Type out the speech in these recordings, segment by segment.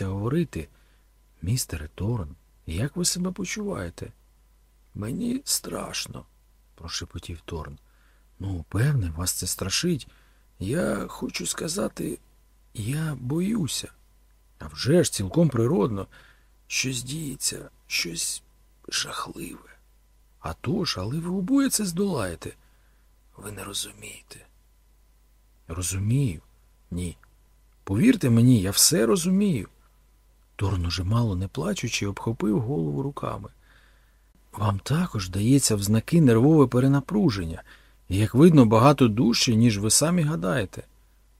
намагався говорити. Містере Торн, як ви себе почуваєте? Мені страшно, прошепотів Торн. Ну, певне, вас це страшить. Я хочу сказати, я боюся. А вже ж цілком природно, щось діється, щось жахливе. А то ж, але ви обоє це здолаєте. Ви не розумієте. Розумію? Ні. Повірте мені, я все розумію. Торн уже мало не плачучи, обхопив голову руками. Вам також дається в знаки нервове перенапруження, і, як видно, багато дужче, ніж ви самі гадаєте.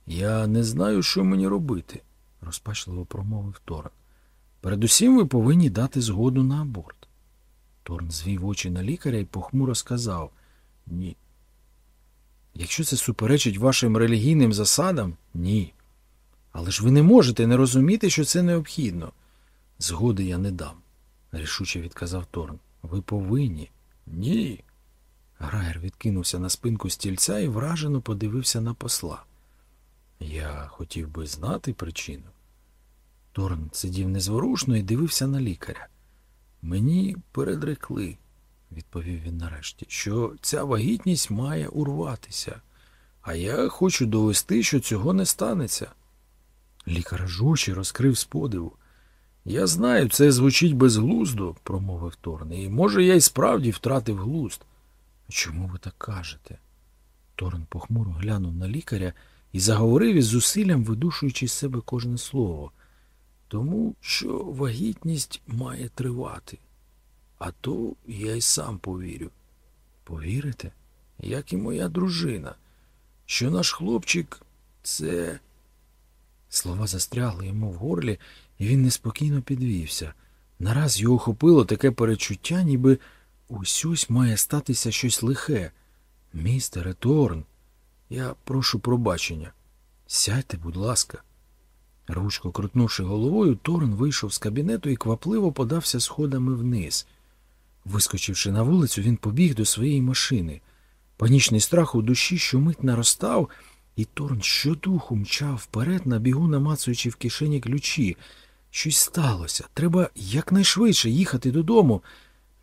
Я не знаю, що мені робити, розпачливо промовив Торн. Передусім ви повинні дати згоду на аборт. Торн звів очі на лікаря і похмуро сказав Ні. Якщо це суперечить вашим релігійним засадам, ні. Але ж ви не можете не розуміти, що це необхідно. Згоди я не дам, рішуче відказав Торн. Ви повинні. Ні. Граєр відкинувся на спинку стільця і вражено подивився на посла. Я хотів би знати причину. Торн сидів незворушно і дивився на лікаря. Мені передрекли, відповів він нарешті, що ця вагітність має урватися, а я хочу довести, що цього не станеться. Лікар аж розкрив з подиву. Я знаю, це звучить безглуздо, промовив Торн, і може я й справді втратив глузд. Чому ви так кажете? Торн похмуро глянув на лікаря і заговорив із зусиллям, видушуючи з себе кожне слово. Тому що вагітність має тривати. А то я й сам повірю. Повірите, як і моя дружина, що наш хлопчик це. Слова застрягли йому в горлі, і він неспокійно підвівся. Нараз його охопило таке перечуття, ніби ось має статися щось лихе. Містере Торн, я прошу пробачення. Сядьте, будь ласка. Ручко крутнувши головою, Торн вийшов з кабінету і квапливо подався сходами вниз. Вискочивши на вулицю, він побіг до своєї машини. Панічний страх у душі щомить наростав, і Торн щодуху мчав вперед, на бігу намацуючи в кишені ключі. Щось сталося. Треба якнайшвидше їхати додому.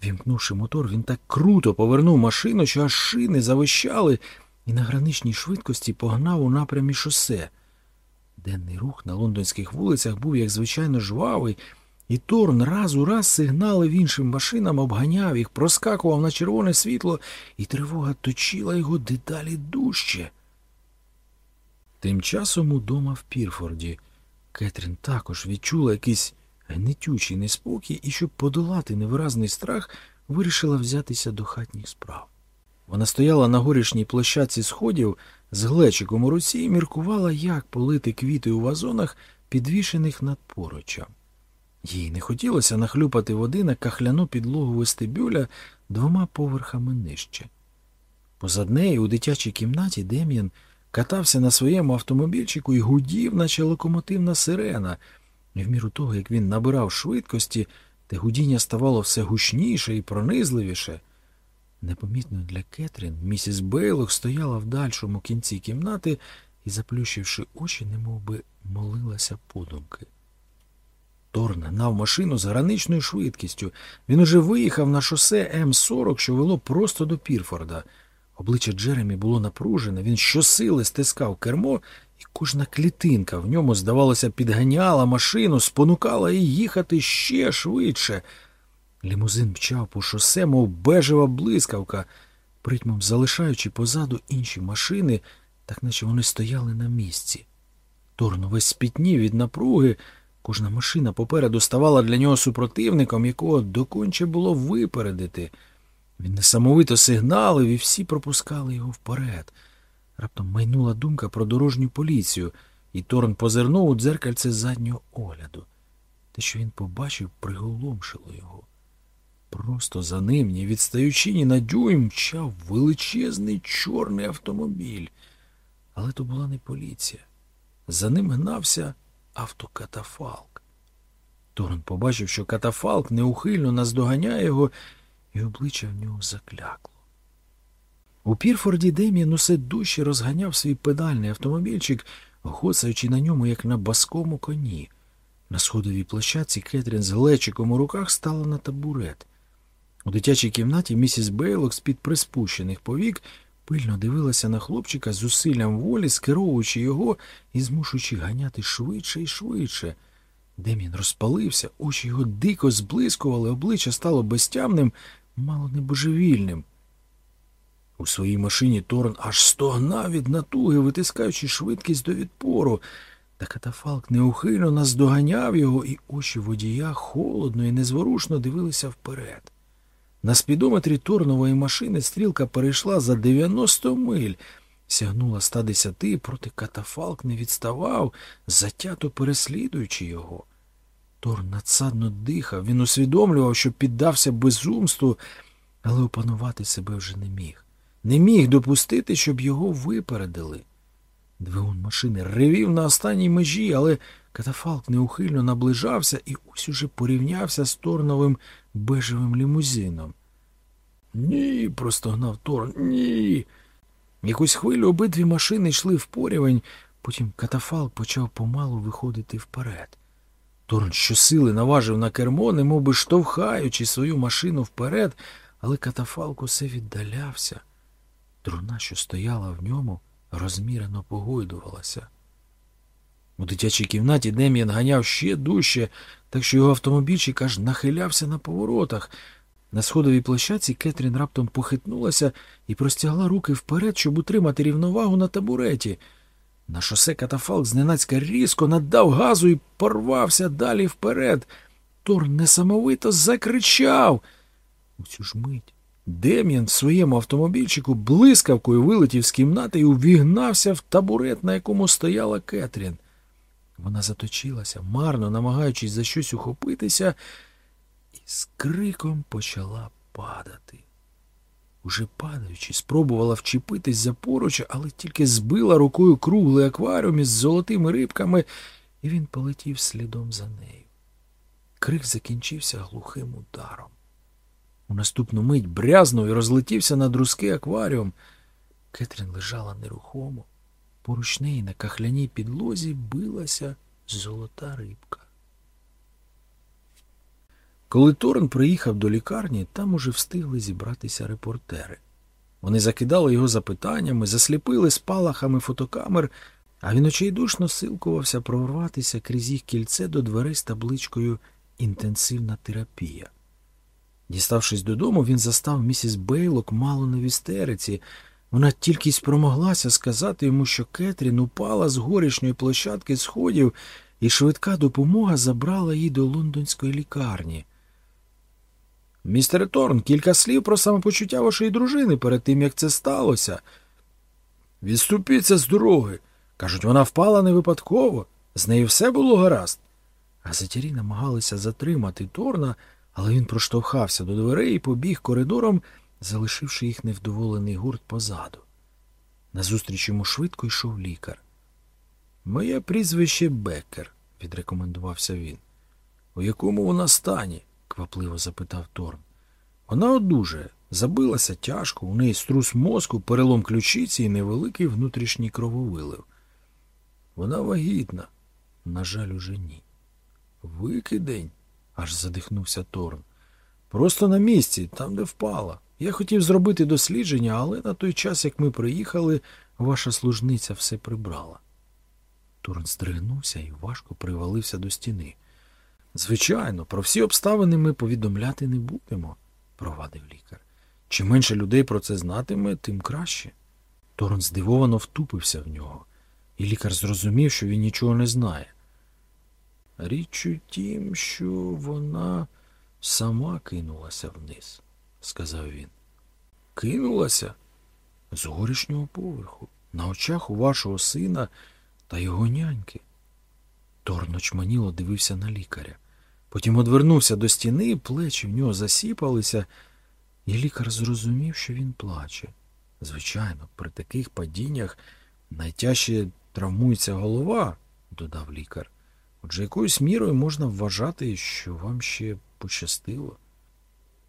Вімкнувши мотор, він так круто повернув машину, що аж шини завищали, і на граничній швидкості погнав у напрямі шосе. Денний рух на лондонських вулицях був, як звичайно, жвавий, і Торн раз у раз сигналив іншим машинам, обганяв їх, проскакував на червоне світло, і тривога точила його дедалі дужче. Тим часом удома в Пірфорді Кетрін також відчула якийсь гнетючий неспокій і, щоб подолати невиразний страх, вирішила взятися до хатніх справ. Вона стояла на горішній площадці сходів з глечиком у руці і міркувала, як полити квіти у вазонах, підвішених над поручем. Їй не хотілося нахлюпати води на кахляну підлогу вестибюля двома поверхами нижче. Позад неї у дитячій кімнаті Дем'ян катався на своєму автомобільчику і гудів, наче локомотивна сирена. І в міру того, як він набирав швидкості, те гудіння ставало все гучніше і пронизливіше. Непомітно для Кетрін, місіс Бейлок стояла в дальшому кінці кімнати і, заплющивши очі, немов би молилася подумки. Торн гнав машину з граничною швидкістю. Він уже виїхав на шосе М-40, що вело просто до Пірфорда. Обличчя Джеремі було напружене, він щосили стискав кермо, і кожна клітинка в ньому, здавалося, підганяла машину, спонукала її їхати ще швидше. Лімузин мчав по шосе, мов бежева блискавка, притьмом залишаючи позаду інші машини, так наче вони стояли на місці. Торн весь спітнів від напруги, кожна машина попереду ставала для нього супротивником, якого доконче було випередити. Він несамовито сигналив, і всі пропускали його вперед. Раптом майнула думка про дорожню поліцію, і Торн позирнув у дзеркальце заднього огляду. Те, що він побачив, приголомшило його. Просто за ним, ні відстаючи ні на дюйм, мчав величезний чорний автомобіль. Але то була не поліція. За ним гнався автокатафалк. Торн побачив, що катафалк неухильно наздоганяє його, і обличчя в нього заклякло. У Пірфорді Дем'ян усе дужче розганяв свій педальний автомобільчик, гоцаючи на ньому, як на баскому коні. На сходовій площадці Кетрін з глечиком у руках стала на табурет. У дитячій кімнаті місіс Бейлок з-під приспущених повік пильно дивилася на хлопчика з зусиллям волі, скеровуючи його і змушуючи ганяти швидше і швидше. Демін розпалився, очі його дико зблискували, обличчя стало безтямним, мало не божевільним. У своїй машині Торн аж стогнав від натуги, витискаючи швидкість до відпору. Та катафалк неухильно наздоганяв його, і очі водія холодно і незворушно дивилися вперед. На спідометрі Торнової машини стрілка перейшла за 90 миль, сягнула 110, проти катафалк не відставав, затято переслідуючи його. Торн надсадно дихав, він усвідомлював, що піддався безумству, але опанувати себе вже не міг. Не міг допустити, щоб його випередили. Двигун машини ревів на останній межі, але катафалк неухильно наближався і ось уже порівнявся з Торновим бежевим лімузином. Ні, простогнав Торн, ні. Якусь хвилю обидві машини йшли в порівень, потім катафалк почав помалу виходити вперед. Торн щосили наважив на кермо, немов штовхаючи свою машину вперед, але катафалк усе віддалявся. Труна, що стояла в ньому, розмірено погойдувалася. У дитячій кімнаті Дем'ян ганяв ще дужче, так що його автомобільчик аж нахилявся на поворотах. На сходовій площадці Кетрін раптом похитнулася і простягла руки вперед, щоб утримати рівновагу на табуреті. На шосе катафалк зненацька різко наддав газу і порвався далі вперед. Тор несамовито закричав. У цю ж мить Дем'ян в своєму автомобільчику блискавкою вилетів з кімнати і увігнався в табурет, на якому стояла Кетрін. Вона заточилася, марно намагаючись за щось ухопитися, і з криком почала падати. Уже падаючи, спробувала вчепитись за поруча, але тільки збила рукою круглий акваріум із золотими рибками, і він полетів слідом за нею. Крик закінчився глухим ударом. У наступну мить брязнув і розлетівся на друзки акваріум. Кетрін лежала нерухомо. Поруч неї на кахляній підлозі билася золота рибка. Коли Торн приїхав до лікарні, там уже встигли зібратися репортери. Вони закидали його запитаннями, засліпили спалахами фотокамер, а він очейдушно силкувався прорватися крізь їх кільце до дверей з табличкою Інтенсивна терапія. Діставшись додому, він застав місіс Бейлок мало не в істериці. Вона тільки й спромоглася сказати йому, що Кетрін упала з горішньої площадки сходів, і швидка допомога забрала її до лондонської лікарні. Містер Торн, кілька слів про самопочуття вашої дружини перед тим, як це сталося. Відступіться з дороги. Кажуть, вона впала не випадково. З нею все було гаразд. Газетярі намагалися затримати Торна, але він проштовхався до дверей і побіг коридором, залишивши їх невдоволений гурт позаду. Назустріч йому швидко йшов лікар. Моє прізвище Беккер, відрекомендувався він. У якому вона стані? Квапливо запитав Торн. Вона одужає, забилася тяжко, у неї струс мозку, перелом ключиці і невеликий внутрішній крововилив. Вона вагітна. На жаль, уже ні. Викидень, аж задихнувся Торн. Просто на місці, там, де впала. Я хотів зробити дослідження, але на той час, як ми приїхали, ваша служниця все прибрала. Торн здригнувся і важко привалився до стіни. Звичайно, про всі обставини ми повідомляти не будемо, провадив лікар. Чим менше людей про це знатиме, тим краще. Торн здивовано втупився в нього, і лікар зрозумів, що він нічого не знає. Річ у тім, що вона сама кинулася вниз, сказав він. Кинулася з горішнього поверху, на очах у вашого сина та його няньки. Торн очманіло дивився на лікаря. Потім одвернувся до стіни, плечі в нього засіпалися, і лікар зрозумів, що він плаче. Звичайно, при таких падіннях найтяжче травмується голова, додав лікар. Отже, якоюсь мірою можна вважати, що вам ще пощастило.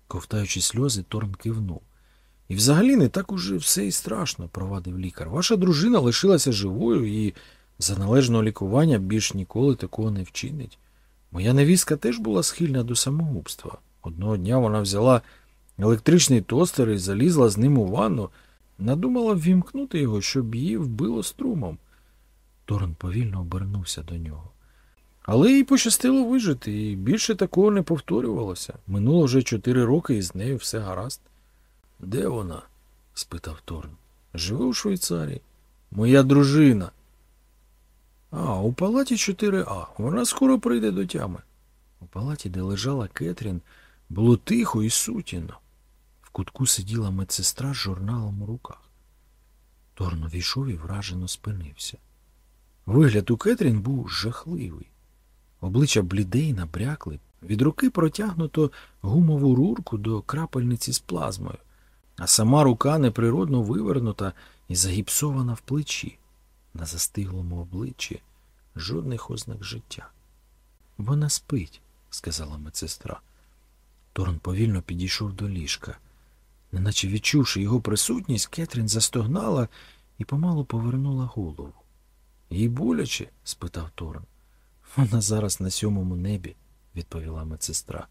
Ковтаючи сльози, Торн кивнув. І взагалі не так уже все і страшно, провадив лікар. Ваша дружина лишилася живою і за належного лікування більш ніколи такого не вчинить. Моя невістка теж була схильна до самогубства. Одного дня вона взяла електричний тостер і залізла з ним у ванну, надумала ввімкнути його, щоб її вбило струмом. Торн повільно обернувся до нього. Але їй пощастило вижити, і більше такого не повторювалося. Минуло вже чотири роки, і з нею все гаразд. Де вона? спитав Торн. Живе у Швейцарії. Моя дружина. А, у палаті 4А. Вона скоро прийде до тями. У палаті, де лежала Кетрін, було тихо і сутінно. В кутку сиділа медсестра з журналом у руках. Торн увійшов і вражено спинився. Вигляд у Кетрін був жахливий. Обличчя бліде й набрякли, від руки протягнуто гумову рурку до крапельниці з плазмою, а сама рука неприродно вивернута і загіпсована в плечі, на застиглому обличчі жодних ознак життя. Вона спить, сказала медсестра. Торн повільно підійшов до ліжка. Неначе відчувши його присутність, Кетрін застогнала і помалу повернула голову. Їй боляче? спитав Торн. Вона зараз на сьомому небі, відповіла медсестра.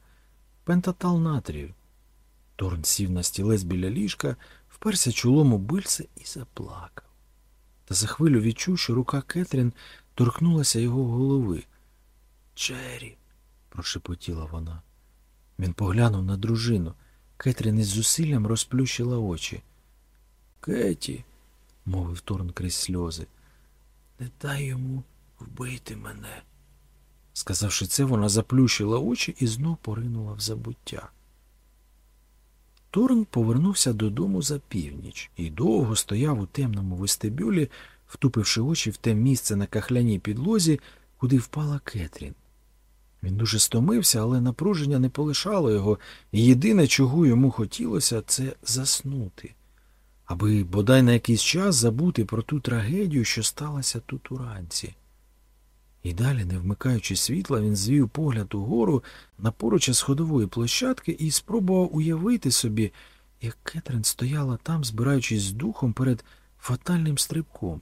Пентатал натрію. Торн сів на стілець біля ліжка, вперся чолом у бильце і заплакав. Та за хвилю відчув, що рука Кетрін торкнулася його голови. Чері, прошепотіла вона. Він поглянув на дружину. Кетрін із зусиллям розплющила очі. Кеті, мовив Торн крізь сльози, не дай йому вбити мене. Сказавши це, вона заплющила очі і знов поринула в забуття. Торн повернувся додому за північ і довго стояв у темному вестибюлі, втупивши очі в те місце на кахляній підлозі, куди впала Кетрін. Він дуже стомився, але напруження не полишало його, і єдине, чого йому хотілося, це заснути, аби бодай на якийсь час забути про ту трагедію, що сталася тут уранці. І далі, не вмикаючи світла, він звів погляд угору на поруча сходової площадки і спробував уявити собі, як Кетрин стояла там, збираючись з духом перед фатальним стрибком.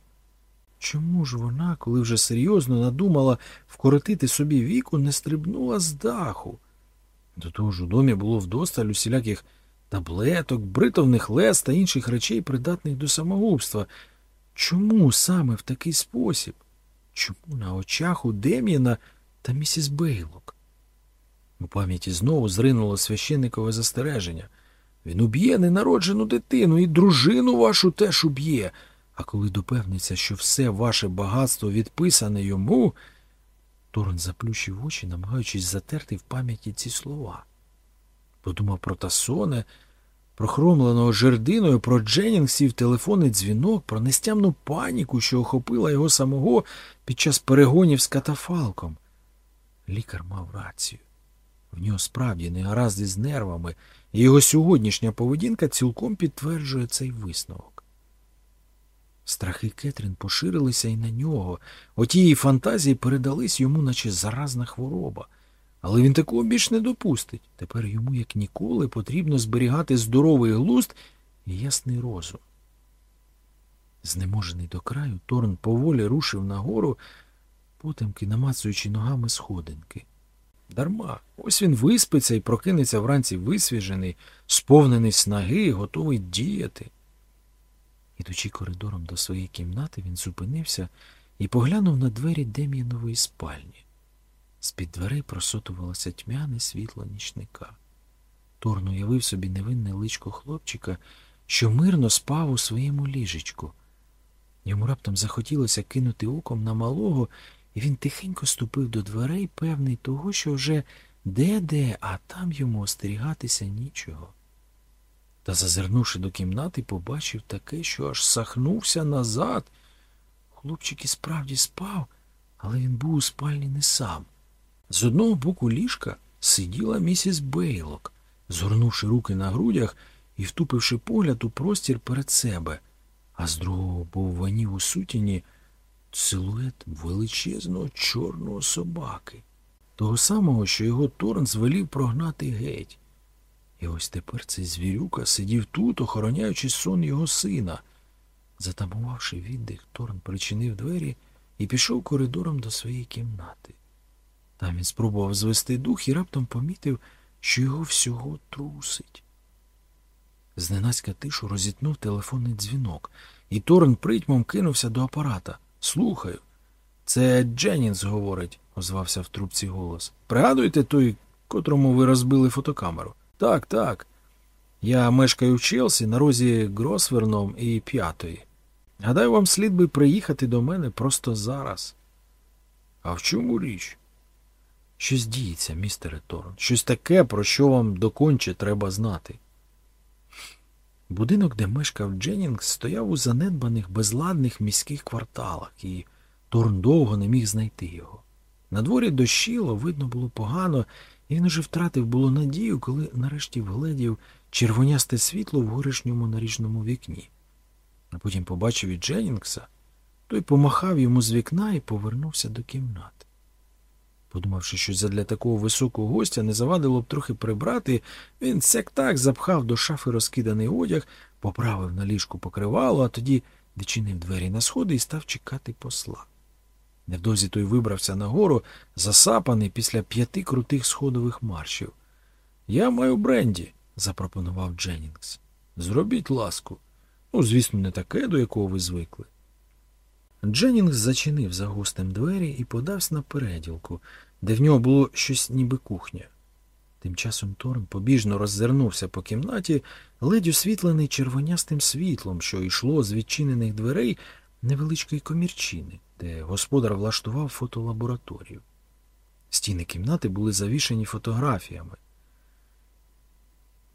Чому ж вона, коли вже серйозно надумала вкоротити собі віку, не стрибнула з даху? До того ж у домі було вдосталь усіляких таблеток, бритовних лес та інших речей, придатних до самогубства. Чому саме в такий спосіб? Чому на очах у Дем'яна та місіс Бейлок? У пам'яті знову зринуло священникове застереження. Він уб'є ненароджену дитину і дружину вашу теж уб'є. А коли допевниться, що все ваше багатство відписане йому, Торн заплющив очі, намагаючись затерти в пам'яті ці слова. Подумав про Тасоне, про хромленого жердиною, про Дженнінгсів телефонний дзвінок, про нестямну паніку, що охопила його самого під час перегонів з катафалком. Лікар мав рацію. В нього справді не гаразди з нервами, і його сьогоднішня поведінка цілком підтверджує цей висновок. Страхи Кетрін поширилися і на нього. Оті її фантазії передались йому, наче заразна хвороба. Але він такого більш не допустить. Тепер йому, як ніколи, потрібно зберігати здоровий глузд і ясний розум. Знеможений до краю, Торн поволі рушив нагору, потемки намацуючи ногами сходинки. Дарма, ось він виспиться і прокинеться вранці висвіжений, сповнений снаги, готовий діяти. Ідучи коридором до своєї кімнати, він зупинився і поглянув на двері Дем'янової спальні. З-під дверей просотувалося тьмяне світло нічника. Торн уявив собі невинне личко хлопчика, що мирно спав у своєму ліжечку. Йому раптом захотілося кинути оком на малого, і він тихенько ступив до дверей, певний того, що вже де-де, а там йому остерігатися нічого. Та, зазирнувши до кімнати, побачив таке, що аж сахнувся назад. Хлопчик і справді спав, але він був у спальні не сам. З одного боку ліжка сиділа місіс Бейлок, згорнувши руки на грудях і втупивши погляд у простір перед себе, а з другого повванів у сутіні силует величезного чорного собаки, того самого, що його Торн звелів прогнати геть. І ось тепер цей звірюка сидів тут, охороняючи сон його сина. Затамувавши віддих, Торн причинив двері і пішов коридором до своєї кімнати. Там він спробував звести дух і раптом помітив, що його всього трусить. Зненацька тишу розітнув телефонний дзвінок, і Торн притьмом кинувся до апарата. Слухаю. Це Дженнінс говорить, озвався в трубці голос. Пригадуєте той, котрому ви розбили фотокамеру? Так, так. Я мешкаю в Челсі на розі Гросверном і п'ятої. Гадаю, вам слід би приїхати до мене просто зараз. А в чому річ? Щось діється, містере Торн. Щось таке, про що вам доконче треба знати. Будинок, де мешкав Дженнінгс, стояв у занедбаних безладних міських кварталах, і Торн довго не міг знайти його. На дворі дощило, видно було погано, він уже втратив було надію, коли нарешті вгледів червонясте світло в горішньому наріжному вікні. А потім побачив і Дженнінгса, той помахав йому з вікна і повернувся до кімнати. Подумавши, що задля такого високого гостя не завадило б трохи прибрати, він сяк так запхав до шафи розкиданий одяг, поправив на ліжку покривало, а тоді відчинив двері на сходи і став чекати посла. Невдовзі той вибрався нагору, засапаний після п'яти крутих сходових маршів. Я маю бренді, запропонував Дженнінгс. Зробіть ласку. Ну, звісно, не таке, до якого ви звикли. Дженнінгс зачинив за гостем двері і подався на переділку, де в нього було щось ніби кухня. Тим часом Торн побіжно роззирнувся по кімнаті, ледь освітлений червонястим світлом, що йшло з відчинених дверей невеличкої комірчини, де господар влаштував фотолабораторію. Стіни кімнати були завішені фотографіями.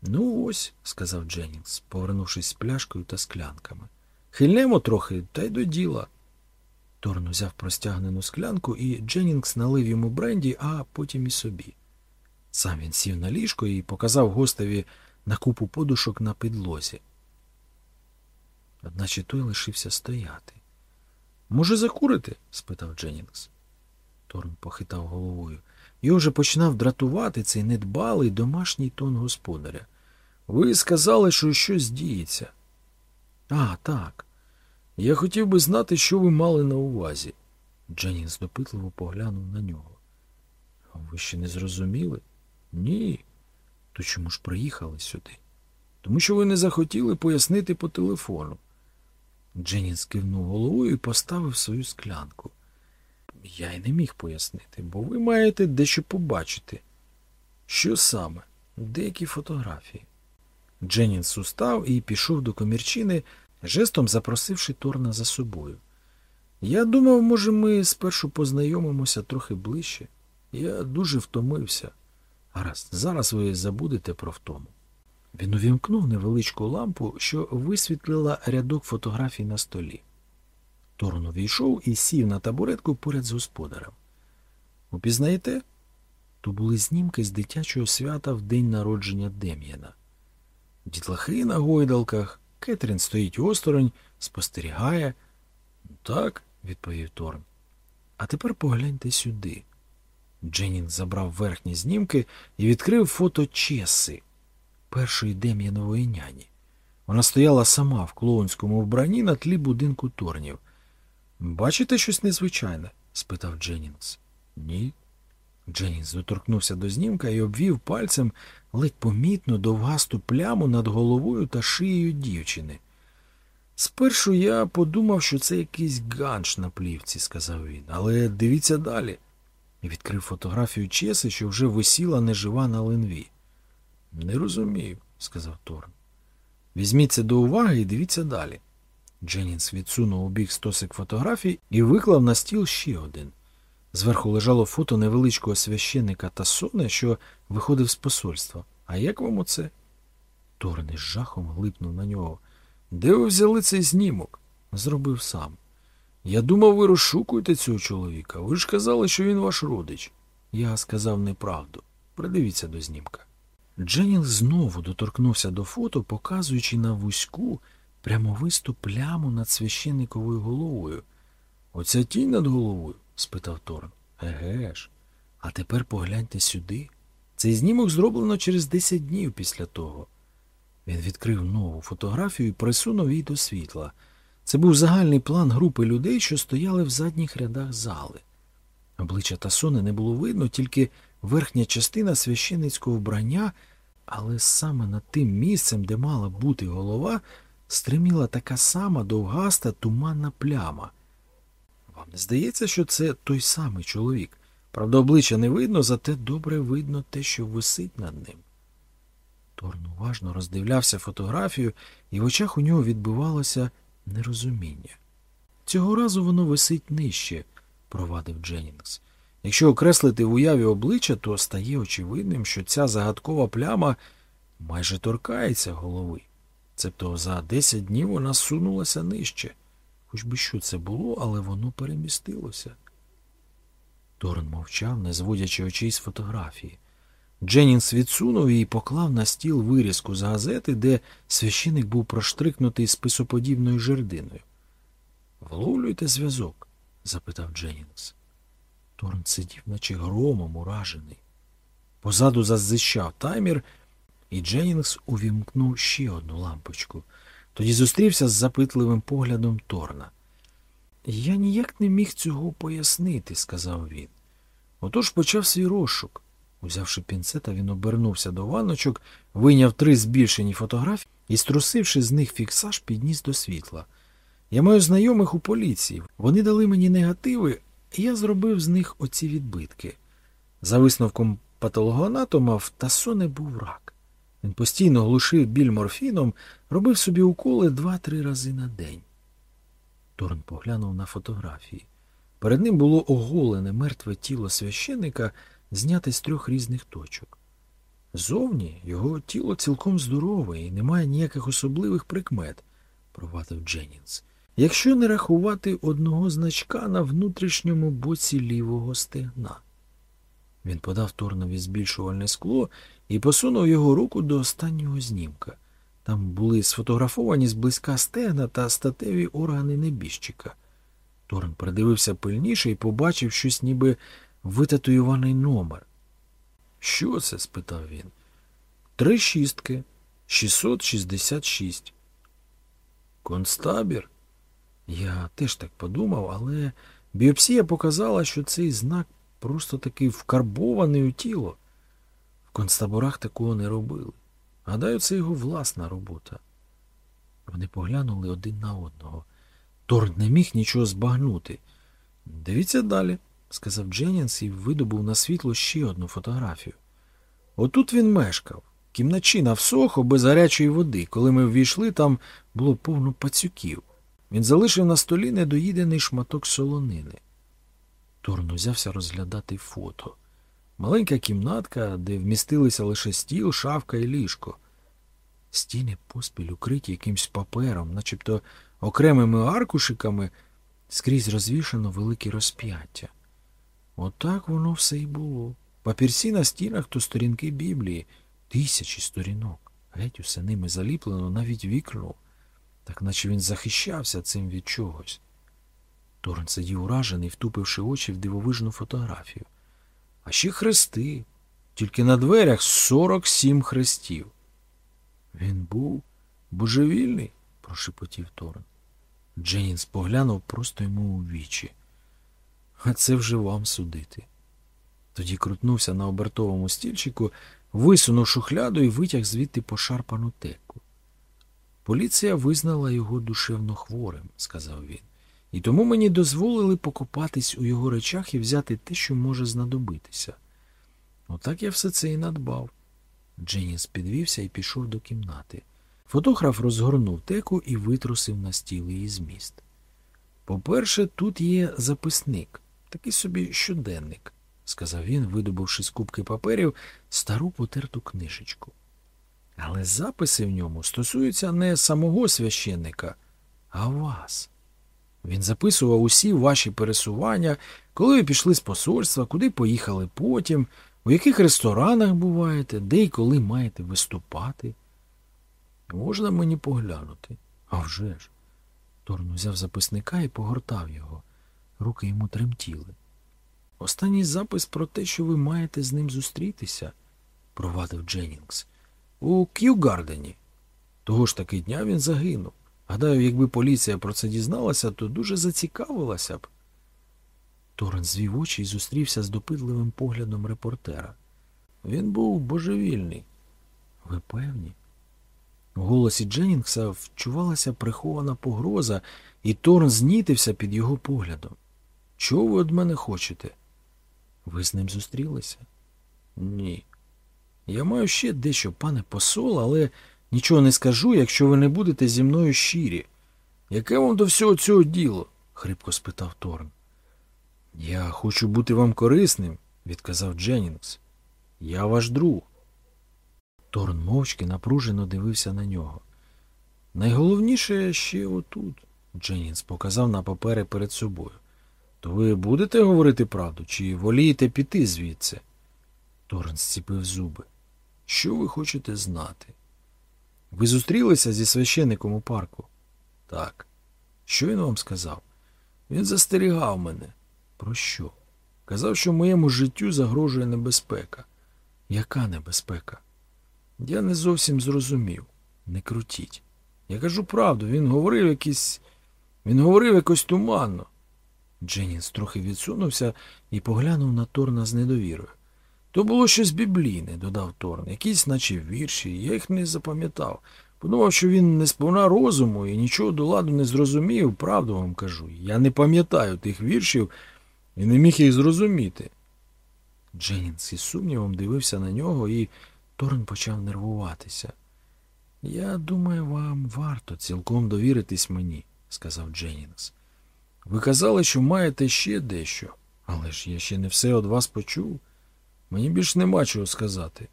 Ну, ось, сказав Дженнінгс, повернувшись з пляшкою та склянками. Хильнемо трохи, та й до діла. Торн узяв простягнену склянку, і Дженнінгс налив йому бренді, а потім і собі. Сам він сів на ліжко і показав гостеві на купу подушок на підлозі. Одначе той лишився стояти. Може, закурити? спитав Дженнінгс. Торн похитав головою. Його вже починав дратувати цей недбалий домашній тон господаря. Ви сказали, що щось діється. А, так. Я хотів би знати, що ви мали на увазі. Дженнінгс допитливо поглянув на нього. Ви ще не зрозуміли? Ні. То чому ж приїхали сюди? Тому що ви не захотіли пояснити по телефону. Дженнінгс кивнув головою і поставив свою склянку. Я й не міг пояснити, бо ви маєте дещо побачити. Що саме? Деякі фотографії. Дженнінс устав і пішов до комірчини, жестом запросивши Торна за собою. Я думав, може, ми спершу познайомимося трохи ближче. Я дуже втомився. Гаразд, зараз ви забудете про втому. Він увімкнув невеличку лампу, що висвітлила рядок фотографій на столі. Торн увійшов і сів на табуретку поряд з господарем. Упізнаєте? То були знімки з дитячого свята в день народження Дем'яна. Дітлахи на гойдалках, Кетрін стоїть осторонь, спостерігає. Так, відповів Торн. А тепер погляньте сюди. Дженнінг забрав верхні знімки і відкрив фото Чеси, першої Дем'янової няні. Вона стояла сама в клоунському вбранні на тлі будинку Торнів. Бачите щось незвичайне? спитав Дженнінгс. Ні. Дженнінгс доторкнувся до знімка і обвів пальцем ледь помітну довгасту пляму над головою та шиєю дівчини. Спершу я подумав, що це якийсь ганш на плівці, сказав він, але дивіться далі. І відкрив фотографію Чеси, що вже висіла нежива на линві. Не розумію, сказав Торн. Візьміть це до уваги і дивіться далі. Дженнінс відсунув у бік стосик фотографій і виклав на стіл ще один. Зверху лежало фото невеличкого священника Тасоне, що виходив з посольства. А як вам оце? Торн із жахом глипнув на нього. Де ви взяли цей знімок? Зробив сам. Я думав, ви розшукуєте цього чоловіка. Ви ж казали, що він ваш родич. Я сказав неправду. Придивіться до знімка. Дженніл знову доторкнувся до фото, показуючи на вузьку, прямовисту пляму над священниковою головою. Оця тінь над головою? спитав Торн. Еге ж. А тепер погляньте сюди. Цей знімок зроблено через десять днів після того. Він відкрив нову фотографію і присунув її до світла. Це був загальний план групи людей, що стояли в задніх рядах зали. Обличчя Тасони не було видно, тільки верхня частина священицького вбрання, але саме над тим місцем, де мала бути голова, стриміла така сама довгаста туманна пляма. Вам не здається, що це той самий чоловік? Правда, обличчя не видно, зате добре видно те, що висить над ним. Торн уважно роздивлявся фотографію, і в очах у нього відбивалося нерозуміння. Цього разу воно висить нижче, провадив Дженнінгс. Якщо окреслити в уяві обличчя, то стає очевидним, що ця загадкова пляма майже торкається голови. Цебто за десять днів вона сунулася нижче. Хоч би що це було, але воно перемістилося. Торн мовчав, не зводячи очей з фотографії. Дженнінс відсунув її і поклав на стіл вирізку з газети, де священик був проштрикнутий списоподібною жердиною. Вловлюєте зв'язок? запитав Дженнінгс. Торн сидів, наче громом уражений. Позаду зазищав таймір, і Дженнінгс увімкнув ще одну лампочку. Тоді зустрівся з запитливим поглядом Торна. Я ніяк не міг цього пояснити, сказав він. Отож почав свій розшук. Узявши пінцета, він обернувся до ванночок, вийняв три збільшені фотографії і, струсивши з них фіксаж, підніс до світла. Я маю знайомих у поліції. Вони дали мені негативи, я зробив з них оці відбитки. За висновком патологоанатома в Тасоне був рак. Він постійно глушив біль морфіном, робив собі уколи два-три рази на день. Торн поглянув на фотографії. Перед ним було оголене мертве тіло священика, зняте з трьох різних точок. Зовні його тіло цілком здорове і немає ніяких особливих прикмет, провадив Дженнінс. Якщо не рахувати одного значка на внутрішньому боці лівого стегна. Він подав Торнові збільшувальне скло і посунув його руку до останнього знімка. Там були сфотографовані зблизька стегна та статеві органи небіжчика. Торн придивився пильніше і побачив щось ніби витатуюваний номер. Що це? спитав він. Три шістки. 666. Констабір? Я теж так подумав, але біопсія показала, що цей знак просто таки вкарбований у тіло. В концтаборах такого не робили. Гадаю, це його власна робота. Вони поглянули один на одного. Торн не міг нічого збагнути. Дивіться далі, сказав Дженнінс і видобув на світло ще одну фотографію. Отут він мешкав. Кімначина всохо без гарячої води. Коли ми ввійшли, там було повно пацюків. Він залишив на столі недоїдений шматок солонини. Торн узявся розглядати фото. Маленька кімнатка, де вмістилися лише стіл, шавка і ліжко. Стіни поспіль укриті якимсь папером, начебто окремими аркушиками, скрізь розвішано велике розп'яття. Отак воно все й було. Папірці на стінах то сторінки Біблії, тисячі сторінок. Геть усе ними заліплено, навіть вікно, так наче він захищався цим від чогось. Торн сидів уражений, втупивши очі в дивовижну фотографію. А ще хрести. Тільки на дверях сорок сім хрестів. Він був божевільний, прошепотів Торн. Дженінс поглянув просто йому у вічі. А це вже вам судити. Тоді крутнувся на обертовому стільчику, висунув шухляду і витяг звідти пошарпану теку. Поліція визнала його душевно хворим, сказав він, і тому мені дозволили покопатись у його речах і взяти те, що може знадобитися. Отак я все це і надбав. Дженіс підвівся і пішов до кімнати. Фотограф розгорнув теку і витрусив на стіл її зміст. По-перше, тут є записник, такий собі щоденник, сказав він, видобувши з кубки паперів стару потерту книжечку. Але записи в ньому стосуються не самого священника, а вас. Він записував усі ваші пересування, коли ви пішли з посольства, куди поїхали потім, у яких ресторанах буваєте, де і коли маєте виступати. Можна мені поглянути? А вже ж. Торн взяв записника і погортав його. Руки йому тремтіли. Останній запис про те, що ви маєте з ним зустрітися, провадив Дженнінгс. У К'югардені. Того ж таки дня він загинув. Гадаю, якби поліція про це дізналася, то дуже зацікавилася б. Торн звів очі і зустрівся з допитливим поглядом репортера. Він був божевільний. Ви певні? У голосі Дженнінгса вчувалася прихована погроза, і Торн знітився під його поглядом. Чого ви від мене хочете? Ви з ним зустрілися? Ні. Я маю ще дещо, пане посол, але нічого не скажу, якщо ви не будете зі мною щирі. Яке вам до всього цього діло? хрипко спитав Торн. Я хочу бути вам корисним, відказав Дженнінгс. Я ваш друг. Торн мовчки напружено дивився на нього. Найголовніше ще отут, Дженнінгс показав на папери перед собою. То ви будете говорити правду, чи волієте піти звідси? Торн зціпив зуби. Що ви хочете знати? Ви зустрілися зі священником у парку? Так. Що він вам сказав? Він застерігав мене. Про що? Казав, що моєму життю загрожує небезпека. Яка небезпека? Я не зовсім зрозумів. Не крутіть. Я кажу правду, він говорив якийсь. Він говорив якось туманно. Дженнінс трохи відсунувся і поглянув на Торна з недовірою. То було щось біблійне, додав Торн, якісь, наче вірші, я їх не запам'ятав. Подумав, що він не сповна розуму і нічого до ладу не зрозумів, правду вам кажу. Я не пам'ятаю тих віршів і не міг їх зрозуміти. Дженнінс із сумнівом дивився на нього, і Торн почав нервуватися. Я думаю, вам варто цілком довіритись мені, сказав Дженнінс. Ви казали, що маєте ще дещо, але ж я ще не все від вас почув. Мені більш нема чого сказати.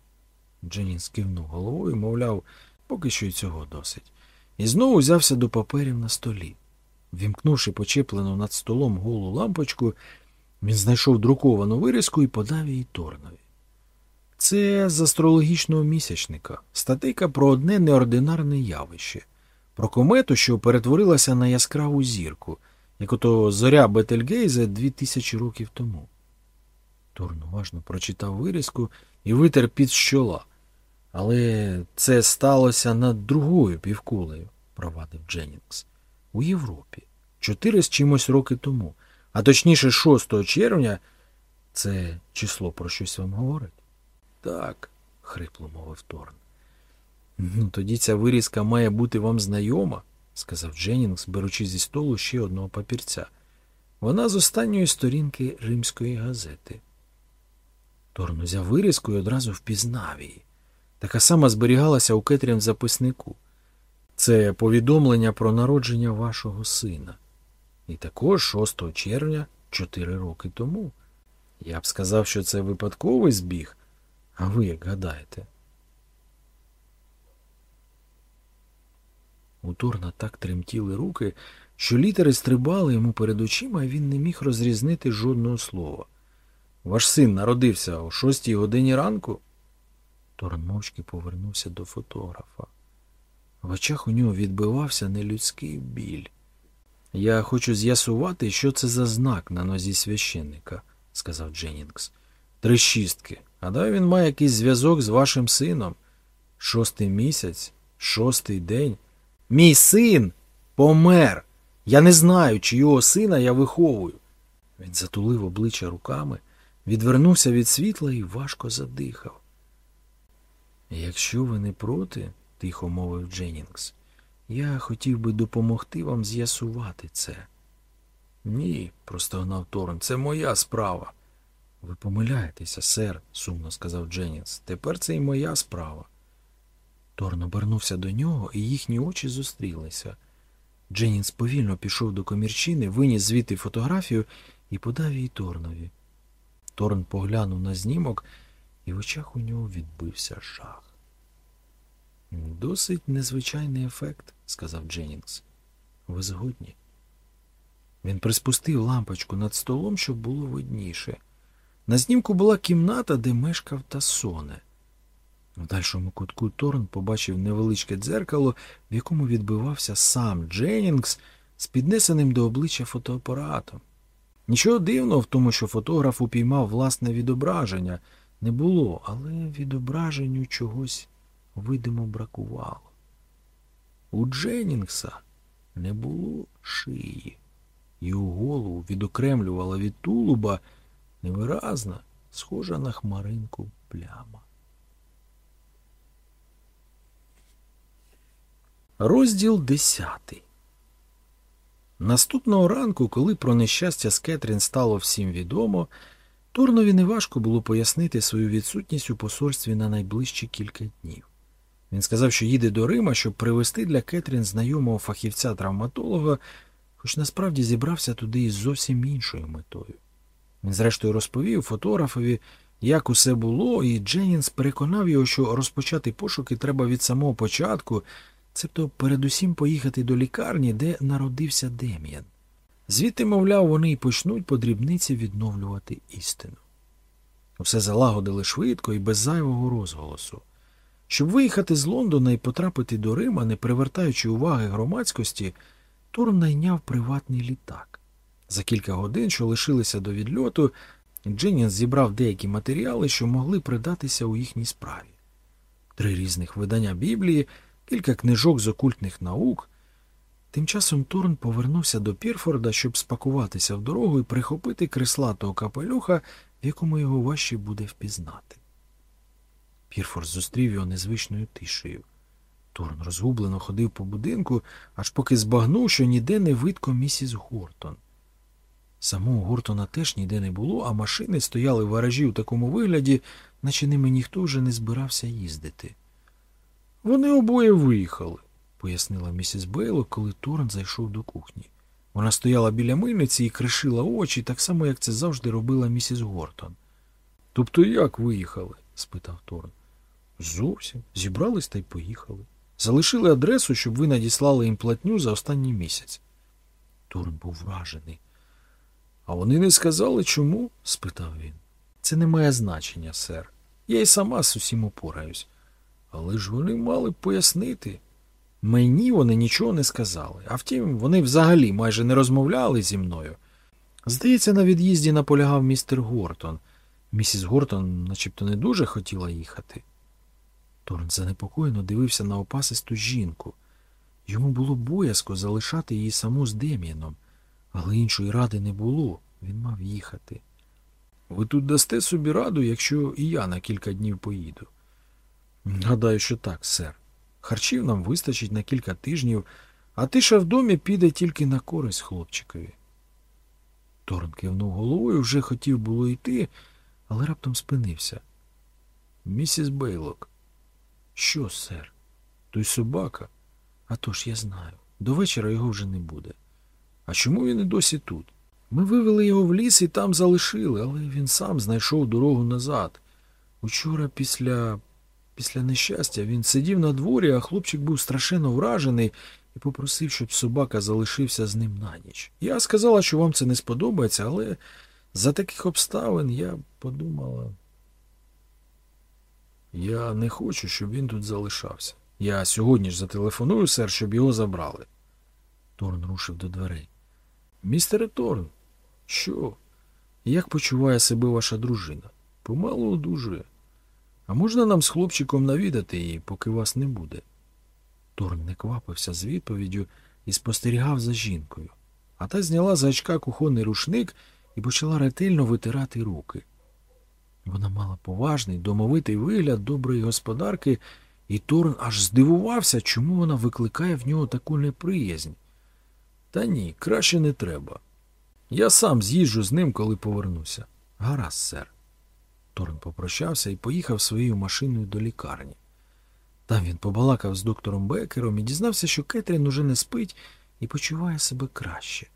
Дженнінс кивнув головою, мовляв, поки що й цього досить. І знову взявся до паперів на столі. Вімкнувши почеплену над столом голу лампочку, він знайшов друковану вирізку і подав її Торнові. Це з астрологічного місячника, статейка про одне неординарне явище, про комету, що перетворилася на яскраву зірку, як ото зоря Бетельгейзе дві тисячі років тому. Торн уважно прочитав вирізку і витер під щола. Але це сталося над другою півкулею, провадив Дженнінгс. У Європі. Чотири з чимось роки тому. А точніше, 6 червня це число про щось вам говорить? Так, хрипло мовив Торн. Ну, тоді ця вирізка має бути вам знайома, сказав Дженнінгс, беручи зі столу ще одного папірця. Вона з останньої сторінки римської газети. Торн узяв вирізку і одразу впізнав її. Така сама зберігалася у Кетрін записнику. Це повідомлення про народження вашого сина. І також 6 червня, 4 роки тому. Я б сказав, що це випадковий збіг, а ви як гадаєте? У Торна так тремтіли руки, що літери стрибали йому перед очима, і він не міг розрізнити жодного слова. Ваш син народився о шостій годині ранку? Торн мовчки повернувся до фотографа. В очах у нього відбивався нелюдський біль. Я хочу з'ясувати, що це за знак на нозі священника, сказав Дженнінгс. Три шістки. Гадаю, він має якийсь зв'язок з вашим сином. Шостий місяць, шостий день. Мій син помер. Я не знаю, чийого сина я виховую. Він затулив обличчя руками, відвернувся від світла і важко задихав. Якщо ви не проти, тихо мовив Дженнінгс, я хотів би допомогти вам з'ясувати це. Ні, простогнав Торн, це моя справа. Ви помиляєтеся, сер, сумно сказав Дженнінгс. Тепер це і моя справа. Торн обернувся до нього, і їхні очі зустрілися. Дженнінгс повільно пішов до комірчини, виніс звідти фотографію і подав її Торнові. Торн поглянув на знімок, і в очах у нього відбився жах. Досить незвичайний ефект, сказав Дженнінгс. Ви згодні? Він приспустив лампочку над столом, щоб було видніше. На знімку була кімната, де мешкав Тасоне. В дальшому кутку Торн побачив невеличке дзеркало, в якому відбивався сам Дженнінгс з піднесеним до обличчя фотоапаратом. Нічого дивного в тому, що фотограф упіймав власне відображення, не було, але відображенню чогось видимо бракувало. У Дженнінгса не було шиї. Його голову відокремлювала від тулуба невиразна, схожа на хмаринку пляма. Розділ десятий. Наступного ранку, коли про нещастя з Кетрін стало всім відомо, Торнові неважко було пояснити свою відсутність у посольстві на найближчі кілька днів. Він сказав, що їде до Рима, щоб привезти для Кетрін знайомого фахівця-травматолога, хоч насправді зібрався туди із зовсім іншою метою. Він, зрештою, розповів фотографові, як усе було, і Дженнінс переконав його, що розпочати пошуки треба від самого початку, цебто передусім поїхати до лікарні, де народився Дем'ян. Звідти, мовляв, вони й почнуть по дрібниці відновлювати істину. Усе залагодили швидко і без зайвого розголосу. Щоб виїхати з Лондона і потрапити до Рима, не привертаючи уваги громадськості, Торн найняв приватний літак. За кілька годин, що лишилися до відльоту, Дженнінс зібрав деякі матеріали, що могли придатися у їхній справі. Три різних видання Біблії, кілька книжок з окультних наук. Тим часом Торн повернувся до Пірфорда, щоб спакуватися в дорогу і прихопити креслатого капелюха, в якому його важче буде впізнати. Пірфорд зустрів його незвичною тишею. Торн розгублено ходив по будинку, аж поки збагнув, що ніде не видко місіс Гортон. Самого Гортона теж ніде не було, а машини стояли в гаражі у такому вигляді, наче ними ніхто вже не збирався їздити. Вони обоє виїхали, пояснила місіс Бейло, коли Торн зайшов до кухні. Вона стояла біля мильниці і кришила очі, так само, як це завжди робила місіс Гортон. Тобто як виїхали? спитав Торн. Зовсім. Зібрались та й поїхали. Залишили адресу, щоб ви надіслали їм платню за останній місяць. Торн був вражений. А вони не сказали чому? спитав він. Це не має значення, сер. Я й сама з усім упораюсь. Але ж вони мали б пояснити. Мені вони нічого не сказали, а втім, вони взагалі майже не розмовляли зі мною. Здається, на від'їзді наполягав містер Гортон. Місіс Гортон начебто не дуже хотіла їхати. Торн занепокоєно дивився на опасисту жінку. Йому було боязко залишати її саму з Дем'яном, але іншої ради не було, він мав їхати. Ви тут дасте собі раду, якщо і я на кілька днів поїду. Гадаю, що так, сер. Харчів нам вистачить на кілька тижнів, а тиша в домі піде тільки на користь хлопчикові. Торн кивнув головою, вже хотів було йти, але раптом спинився. Місіс Бейлок. Що, сер? Той собака? А то ж я знаю. До вечора його вже не буде. А чому він і досі тут? Ми вивели його в ліс і там залишили, але він сам знайшов дорогу назад. Учора після після нещастя він сидів на дворі, а хлопчик був страшенно вражений і попросив, щоб собака залишився з ним на ніч. Я сказала, що вам це не сподобається, але за таких обставин я подумала. Я не хочу, щоб він тут залишався. Я сьогодні ж зателефоную, сер, щоб його забрали. Торн рушив до дверей. Містере Торн, що? Як почуває себе ваша дружина? Помалу одужує. А можна нам з хлопчиком навідати її, поки вас не буде? Торн не квапився з відповіддю і спостерігав за жінкою, а та зняла з гачка кухонний рушник і почала ретельно витирати руки. Вона мала поважний, домовитий вигляд доброї господарки, і Торн аж здивувався, чому вона викликає в нього таку неприязнь. Та ні, краще не треба. Я сам з'їжджу з ним, коли повернуся. Гаразд, сер. Торн попрощався і поїхав своєю машиною до лікарні. Там він побалакав з доктором Бекером і дізнався, що Кетрін уже не спить і почуває себе краще.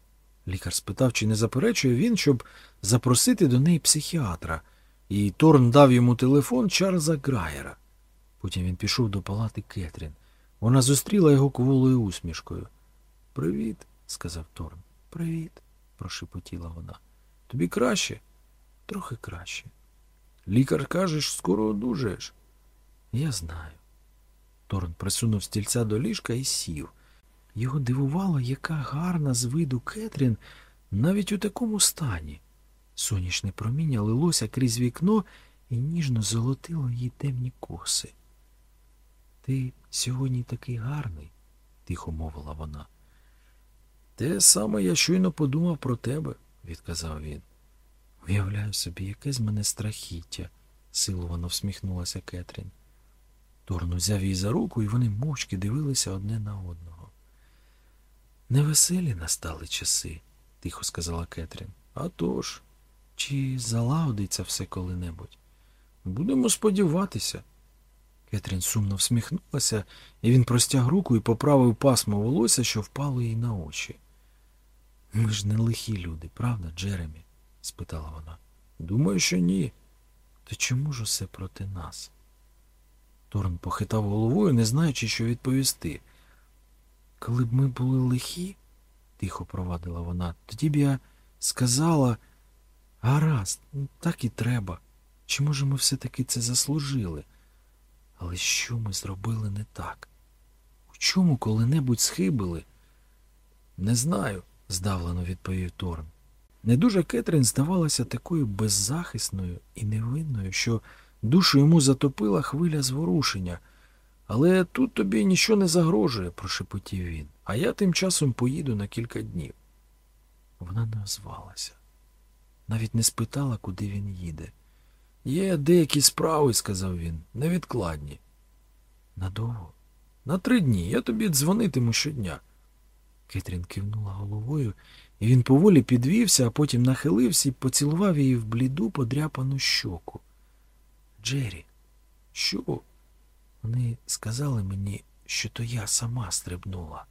Лікар спитав, чи не заперечує він, щоб запросити до неї психіатра, і Торн дав йому телефон Чарльза Граєра. Потім він пішов до палати Кетрін. Вона зустріла його кволою усмішкою. Привіт, сказав Торн. Привіт, прошепотіла вона. Тобі краще? Трохи краще. Лікар кажеш, скоро одужаєш. Я знаю. Торн присунув стільця до ліжка і сів. Його дивувало, яка гарна з виду Кетрін навіть у такому стані. Сонячне проміння лилося крізь вікно і ніжно золотило її темні коси. Ти сьогодні такий гарний, тихо мовила вона. Те саме я щойно подумав про тебе, відказав він. Уявляю собі, яке з мене страхіття, силовано всміхнулася Кетрін. Торн взяв її за руку, і вони мовчки дивилися одне на одного. Невеселі настали часи, тихо сказала Кетрін. «А тож, чи залагодиться все коли-небудь? Будемо сподіватися. Кетрін сумно всміхнулася, і він простяг руку і поправив пасмо волосся, що впало їй на очі. Ми ж не лихі люди, правда, Джеремі? Спитала вона. Думаю, що ні. То чому ж усе проти нас? Торн похитав головою, не знаючи, що відповісти. Коли б ми були лихі, тихо провадила вона, тоді б я сказала гаразд, ну, так і треба. Чи, може, ми все-таки це заслужили? Але що ми зробили не так? У чому коли-небудь схибили? Не знаю, здавлено відповів Торн. Не дуже Кетрін здавалася такою беззахисною і невинною, що душу йому затопила хвиля зворушення. Але тут тобі нічого не загрожує, прошепотів він, а я тим часом поїду на кілька днів. Вона не озвалася, навіть не спитала, куди він їде. Є деякі справи, сказав він, невідкладні. Надовго? На три дні. Я тобі дзвонитиму щодня. Кетрін кивнула головою, він поволі підвівся, а потім нахилився і поцілував її в бліду подряпану щоку. Джері, що? Вони сказали мені, що то я сама стрибнула.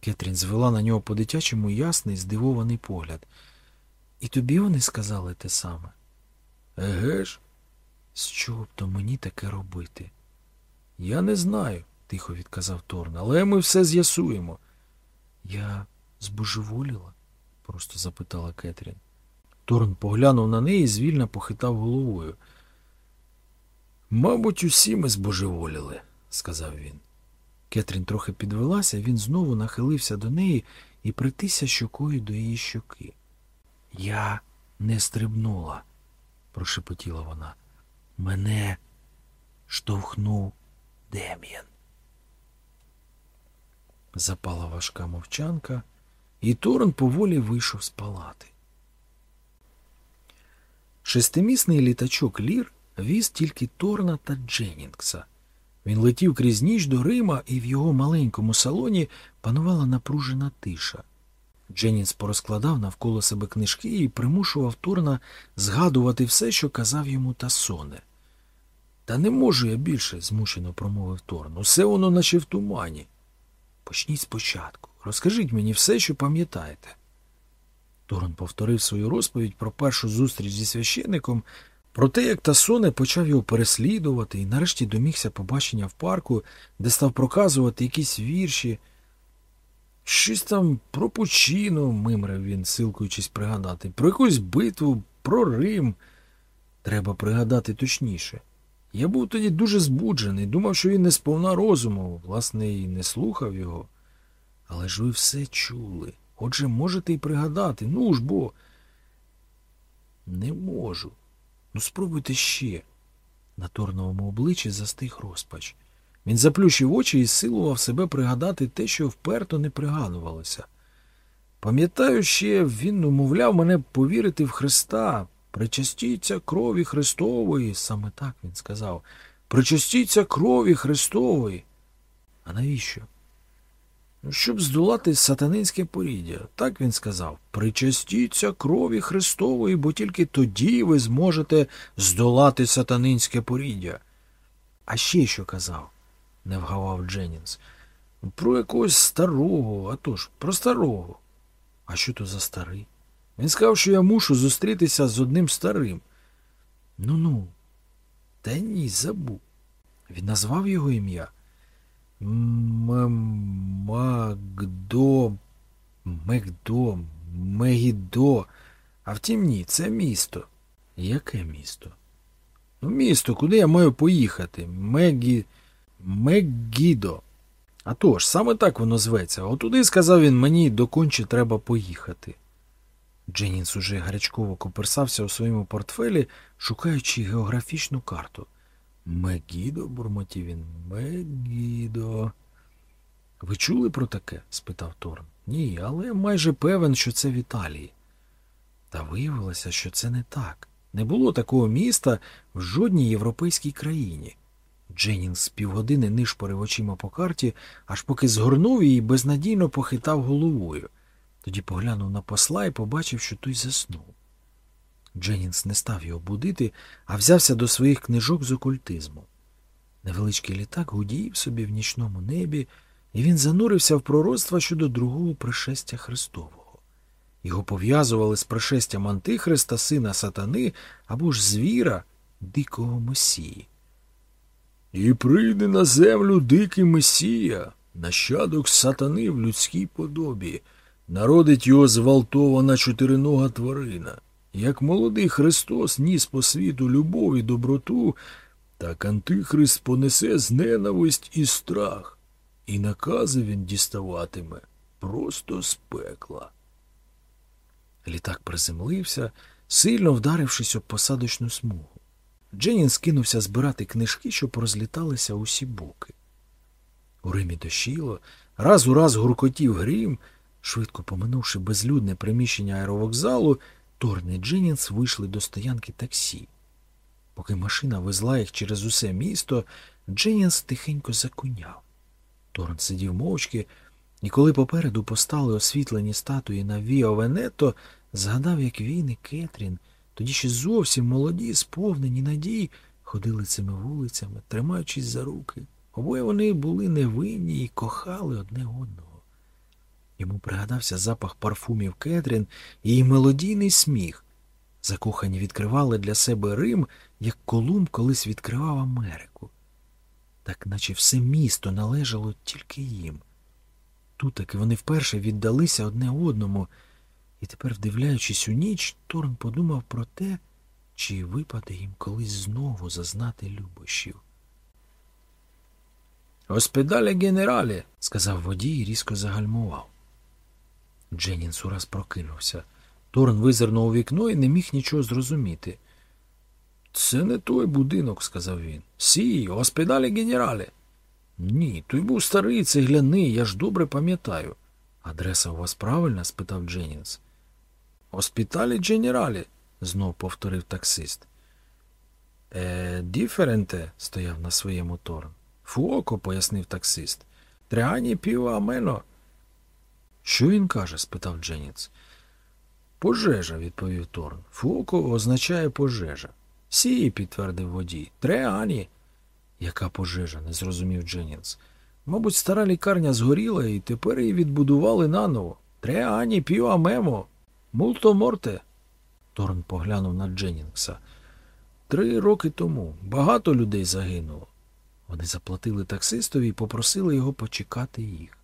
Кетрін звела на нього по-дитячому ясний, здивований погляд. І тобі вони сказали те саме? Еге ж, з чого б то мені таке робити? Я не знаю, тихо відказав Торн, але ми все з'ясуємо. Я збожеволіла? просто запитала Кетрін. Торн поглянув на неї і звільно похитав головою. Мабуть, усі ми збожеволіли, сказав він. Кетрін трохи підвелася, він знову нахилився до неї і притися щокою до її щоки. Я не стрибнула, прошепотіла вона. Мене штовхнув Дем'ян. Запала важка мовчанка, і Торн поволі вийшов з палати. Шестимісний літачок Лір віз тільки Торна та Дженнінгса. Він летів крізь ніч до Рима, і в його маленькому салоні панувала напружена тиша. Дженнінс порозкладав навколо себе книжки і примушував Торна згадувати все, що казав йому Тасоне. Та не можу я більше, змушено промовив Торн. Усе воно наче в тумані. Почніть спочатку. Розкажіть мені все, що пам'ятаєте. Торн повторив свою розповідь про першу зустріч зі священником, про те, як Тасоне почав його переслідувати і нарешті домігся побачення в парку, де став проказувати якісь вірші. Щось там про пучину, мимрив він, силкуючись пригадати, про якусь битву, про Рим. Треба пригадати точніше. Я був тоді дуже збуджений, думав, що він не сповна розуму, власне, і не слухав його. Але ж ви все чули. Отже, можете й пригадати. Ну ж бо. Не можу. Ну, спробуйте ще. На торновому обличчі застиг розпач. Він заплющив очі і силував себе пригадати те, що вперто не пригадувалося. Пам'ятаю ще, він умовляв мене повірити в Христа. Причастіться крові Христової, саме так він сказав. Причастіться крові Христової. А навіщо? Ну, щоб здолати сатанинське поріддя. Так він сказав. Причастіться крові Христової, бо тільки тоді ви зможете здолати сатанинське поріддя. А ще що казав? не вгавав Дженнінс. Про якогось старого, а тож, про старого. А що то за старий? Він сказав, що я мушу зустрітися з одним старим. Ну ну, та ні, забув. Він назвав його ім'я. Магдо, Мегдо, Мегідо. А втім, ні, це місто. Яке місто? Ну, місто, куди я маю поїхати? Мегі... Мегідо. А тож, саме так воно зветься. Отуди, сказав він, мені до конче треба поїхати. Дженінс уже гарячково коперсався у своєму портфелі, шукаючи географічну карту. Мегідо, бурмотів він. Мегідо. Ви чули про таке? спитав Торн. Ні, але майже певен, що це в Італії. Та виявилося, що це не так. Не було такого міста в жодній європейській країні. Дженнінгс півгодини нишпорив очима по карті, аж поки згорнув її і безнадійно похитав головою. Тоді поглянув на посла і побачив, що той заснув. Дженнінгс не став його будити, а взявся до своїх книжок з окультизму. Невеличкий літак гудів собі в нічному небі, і він занурився в пророцтва щодо другого пришестя Христового. Його пов'язували з пришестям Антихриста, сина сатани або ж звіра, дикого Месії. І прийде на землю дикий Месія, нащадок сатани в людській подобі, народить його зґвалтована чотиринога тварина. Як молодий Христос ніс по світу любов і доброту, так Антихрист понесе зненависть і страх, і накази він діставатиме просто з пекла. Літак приземлився, сильно вдарившись об посадочну смугу. Дженнін скинувся збирати книжки, що порозліталися усі боки. У Римі дощило, раз у раз гуркотів грім, швидко поминувши безлюдне приміщення аеровокзалу, Торн і Дженнінс вийшли до стоянки таксі. Поки машина везла їх через усе місто, Дженнінс тихенько закуняв. Торн сидів мовчки, і коли попереду постали освітлені статуї на Віо Венето, згадав, як він і Кетрін, тоді ще зовсім молоді, сповнені надій, ходили цими вулицями, тримаючись за руки. Обоє вони були невинні і кохали одне одного. Йому пригадався запах парфумів Кетрін і її мелодійний сміх. Закохані відкривали для себе Рим, як Колумб колись відкривав Америку. Так наче все місто належало тільки їм. Тут таки вони вперше віддалися одне одному, і тепер, вдивляючись у ніч, Торн подумав про те, чи випаде їм колись знову зазнати любощів. Оспедале генерале, сказав водій і різко загальмував. Дженнінс ураз прокинувся. Торн визирнув у вікно і не міг нічого зрозуміти. Це не той будинок, сказав він. Сі, оспедалі генерале. Ні, той був старий, цегляний, я ж добре пам'ятаю. Адреса у вас правильна? спитав Дженнінс. Оспіталі генералі, знов повторив таксист. Е, діференте, стояв на своєму Торн. Фуоко, пояснив таксист. Триані піва амено. Що він каже? спитав Дженніс. Пожежа, відповів Торн. Фуоко означає пожежа. Сі, підтвердив водій. Треані. Яка пожежа? не зрозумів Дженнінс. Мабуть, стара лікарня згоріла і тепер її відбудували наново. Треані піва мемо. Мулто морте. Торн поглянув на Дженнінгса. Три роки тому багато людей загинуло. Вони заплатили таксистові і попросили його почекати їх.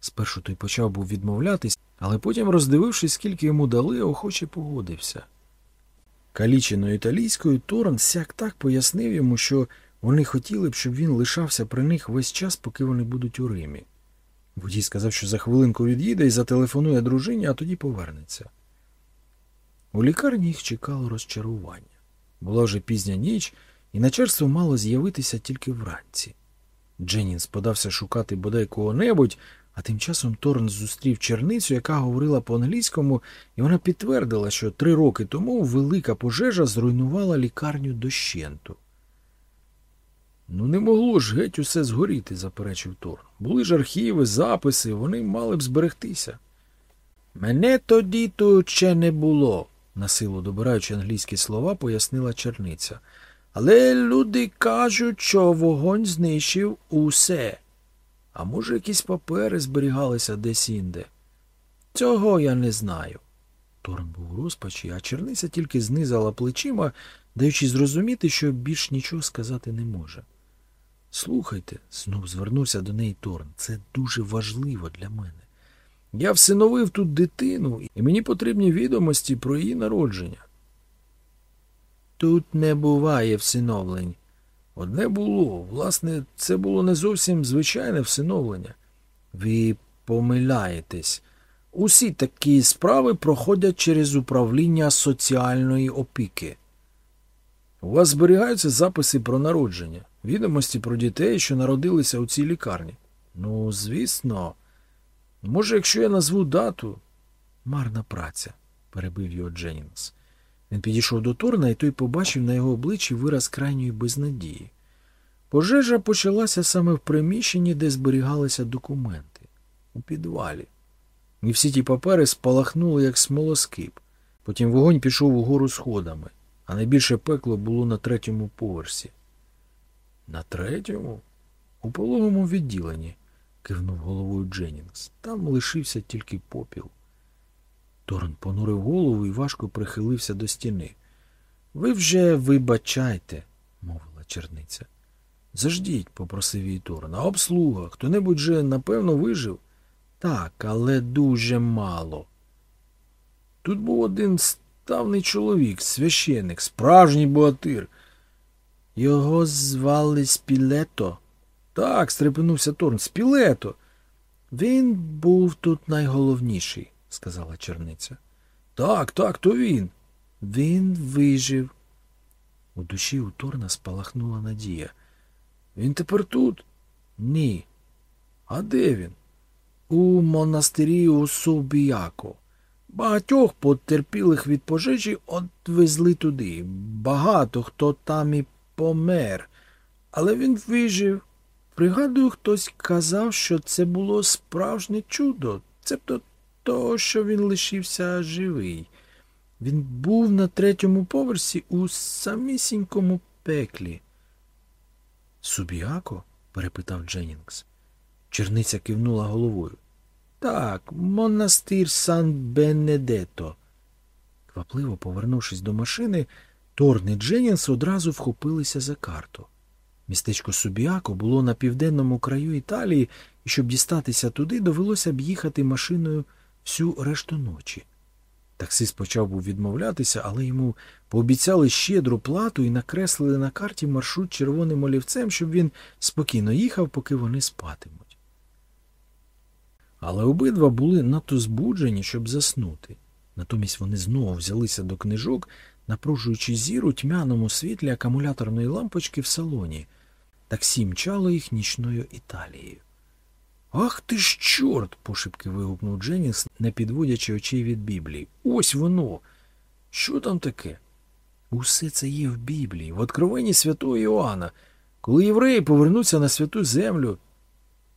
Спершу той почав був відмовлятись, але потім, роздивившись, скільки йому дали, охоче погодився. Каліченою італійською Торн сяк так пояснив йому, що вони хотіли б, щоб він лишався при них весь час, поки вони будуть у Римі. Водій сказав, що за хвилинку від'їде і зателефонує дружині, а тоді повернеться. У лікарні їх чекало розчарування. Була вже пізня ніч, і начальство мало з'явитися тільки вранці. Дженнінс подався шукати бодай кого-небудь, а тим часом Торн зустрів черницю, яка говорила по-англійському, і вона підтвердила, що три роки тому велика пожежа зруйнувала лікарню дощенту. Ну, не могло ж геть усе згоріти, заперечив Торн. Були ж архіви, записи, вони мали б зберегтися. Мене тоді тут ще не було, насилу добираючи англійські слова, пояснила черниця. Але люди кажуть, що вогонь знищив усе. А може, якісь папери зберігалися десь інде? Цього я не знаю. Торн був у розпачі, а черниця тільки знизала плечима, даючи зрозуміти, що більш нічого сказати не може. Слухайте, знов звернувся до неї Торн, це дуже важливо для мене. Я всиновив тут дитину, і мені потрібні відомості про її народження. Тут не буває всиновлень. Одне було, власне, це було не зовсім звичайне всиновлення. Ви помиляєтесь. Усі такі справи проходять через управління соціальної опіки. У вас зберігаються записи про народження, відомості про дітей, що народилися у цій лікарні. Ну, звісно, Може, якщо я назву дату. Марна праця, перебив його Дженнінгс. Він підійшов до Торна, і той побачив на його обличчі вираз крайньої безнадії. Пожежа почалася саме в приміщенні, де зберігалися документи, у підвалі. І всі ті папери спалахнули, як смолоскип. Потім вогонь пішов угору сходами, а найбільше пекло було на третьому поверсі. На третьому? У пологому відділенні, кивнув головою Дженнінгс. Там лишився тільки попіл. Торн понурив голову і важко прихилився до стіни. Ви вже вибачайте, мовила черниця. Заждіть, попросив її Торн. А обслуга. Хто-небудь же, напевно, вижив? Так, але дуже мало. Тут був один ставний чоловік, священик, справжній богатир. Його звали Спілето. Так, стрепенувся Торн. Спілето. Він був тут найголовніший, сказала черниця. Так, так, то він. Він вижив. У душі у Торна спалахнула надія. Він тепер тут? Ні. А де він? У монастирі у Субіяко. Багатьох потерпілих від пожежі відвезли туди. Багато хто там і помер. Але він вижив. Пригадую, хтось казав, що це було справжнє чудо, цебто того, що він лишився живий. Він був на третьому поверсі у самісінькому пеклі. Субіако? перепитав Дженнінгс. Черниця кивнула головою. Так, монастир Сан Бенедето. Квапливо повернувшись до машини, Торн і Дженнінгс одразу вхопилися за карту. Містечко Субіако було на південному краю Італії, і щоб дістатися туди, довелося б їхати машиною всю решту ночі. Таксист почав був відмовлятися, але йому пообіцяли щедру плату і накреслили на карті маршрут червоним олівцем, щоб він спокійно їхав, поки вони спатимуть. Але обидва були надто збуджені, щоб заснути. Натомість вони знову взялися до книжок, напружуючи зір у тьмяному світлі акумуляторної лампочки в салоні. Таксі мчало їх нічною Італією. Ах ти ж, чорт. пошепки вигукнув Дженніс, не підводячи очей від Біблії. Ось воно. Що там таке? Усе це є в Біблії, в откровенні святого Іоанна. Коли євреї повернуться на святу землю.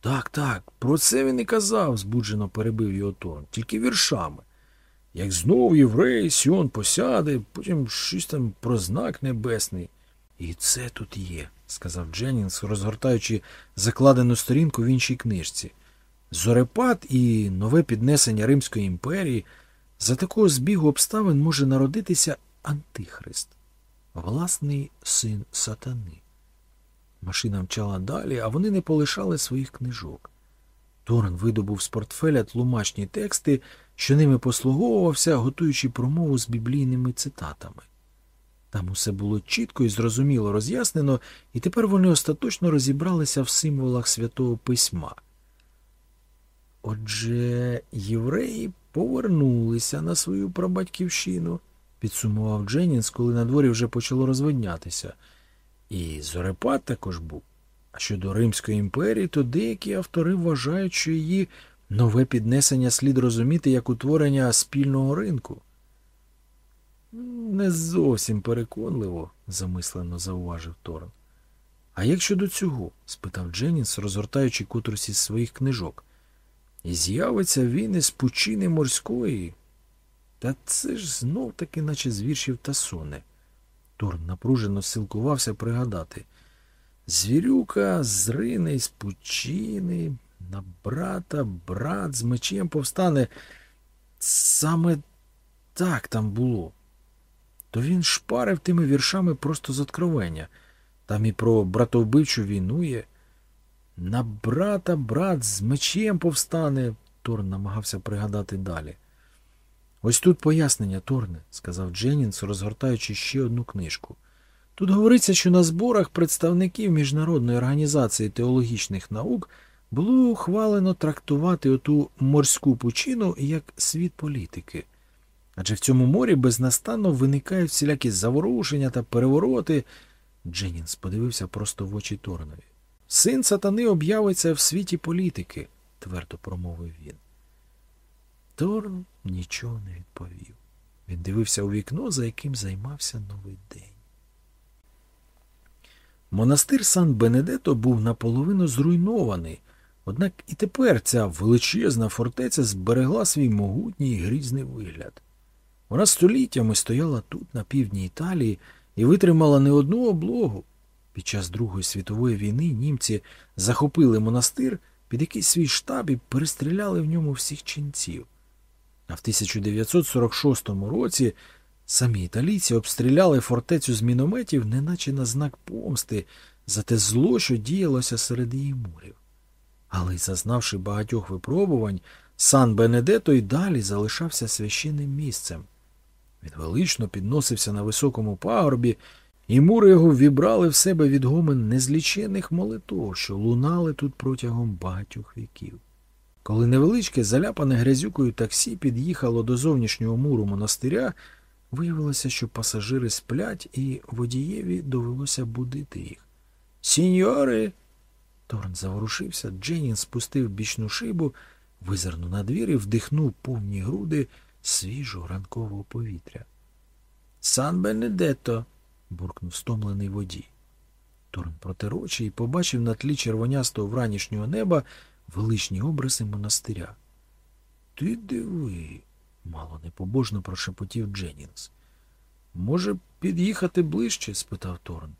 Так, так, про це він і казав, збуджено перебив його тон, тільки віршами. Як знов єврей, Сіон посяде, потім щось там про знак небесний. І це тут є, сказав Дженнінс, розгортаючи закладену сторінку в іншій книжці. Зорепад і нове піднесення Римської імперії за такого збігу обставин може народитися Антихрист, власний син сатани. Машина мчала далі, а вони не полишали своїх книжок. Торн видобув з портфеля тлумачні тексти, що ними послуговувався, готуючи промову з біблійними цитатами. Там усе було чітко і зрозуміло роз'яснено, і тепер вони остаточно розібралися в символах святого письма. Отже, євреї повернулися на свою прабатьківщину, підсумував Дженнінс, коли на дворі вже почало розвиднятися. І Зорепад також був. А щодо Римської імперії, то деякі автори вважають, що її нове піднесення слід розуміти як утворення спільного ринку. Не зовсім переконливо, замислено зауважив Торн. А як щодо цього? спитав Дженніс, розгортаючи котрусь із своїх книжок. І з'явиться він із пучини морської. Та це ж знов таки, наче з віршів та соне. Торн напружено силкувався пригадати. Звірюка зрине із пучини, на брата, брат з мечем повстане. Саме так там було. То він шпарив тими віршами просто з откровення. Там і про братовбивчу війну є. На брата брат з мечем повстане, Торн намагався пригадати далі. Ось тут пояснення, Торне, сказав Дженнінс, розгортаючи ще одну книжку. Тут говориться, що на зборах представників Міжнародної організації теологічних наук було ухвалено трактувати оту морську пучину як світ політики. Адже в цьому морі безнастанно виникають всілякі заворушення та перевороти. Дженнінс подивився просто в очі Торнові. Син сатани об'явиться в світі політики, твердо промовив він. Торн нічого не відповів. Він дивився у вікно, за яким займався новий день. Монастир Сан Бенедето був наполовину зруйнований, однак і тепер ця величезна фортеця зберегла свій могутній грізний вигляд. Вона століттями стояла тут, на півдні Італії, і витримала не одну облогу. Під час Другої світової війни німці захопили монастир під якийсь свій штаб і перестріляли в ньому всіх ченців. А в 1946 році самі італійці обстріляли фортецю з мінометів, неначе на знак помсти за те зло, що діялося серед її мурів. Але зазнавши багатьох випробувань, сан Бенедето й далі залишався священним місцем. Він велично підносився на високому пагорбі, і мури його вібрали в себе відгомен незлічених молитов, що лунали тут протягом багатьох віків. Коли невеличке, заляпане грязюкою таксі під'їхало до зовнішнього муру монастиря, виявилося, що пасажири сплять, і водієві довелося будити їх. Сіньори. Торн заворушився, Дженін спустив бічну шибу, визирнув на двір і вдихнув повні груди свіжого ранкового повітря. Сан Бенедетто. буркнув стомлений водій. Торн протер очі і побачив на тлі червонястого вранішнього неба величні обриси монастиря. Ти диви, мало непобожно прошепотів Дженнінгс. Може, під'їхати ближче? спитав Торн.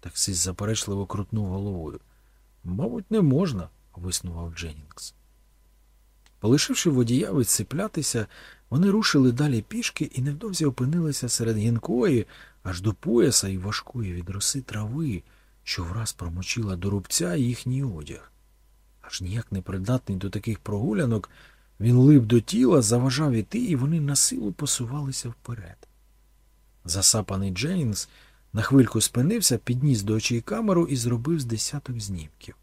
Таксист заперечливо крутнув головою. Мабуть, не можна, виснував Дженнінгс. Полишивши водія відсиплятися, вони рушили далі пішки і невдовзі опинилися серед гінкої, аж до пояса і важкої від роси трави, що враз промочила до рубця їхній одяг. Аж ніяк не придатний до таких прогулянок, він лип до тіла, заважав іти, і вони на силу посувалися вперед. Засапаний Дженнінгс на хвильку спинився, підніс до очей камеру і зробив з десяток знімків.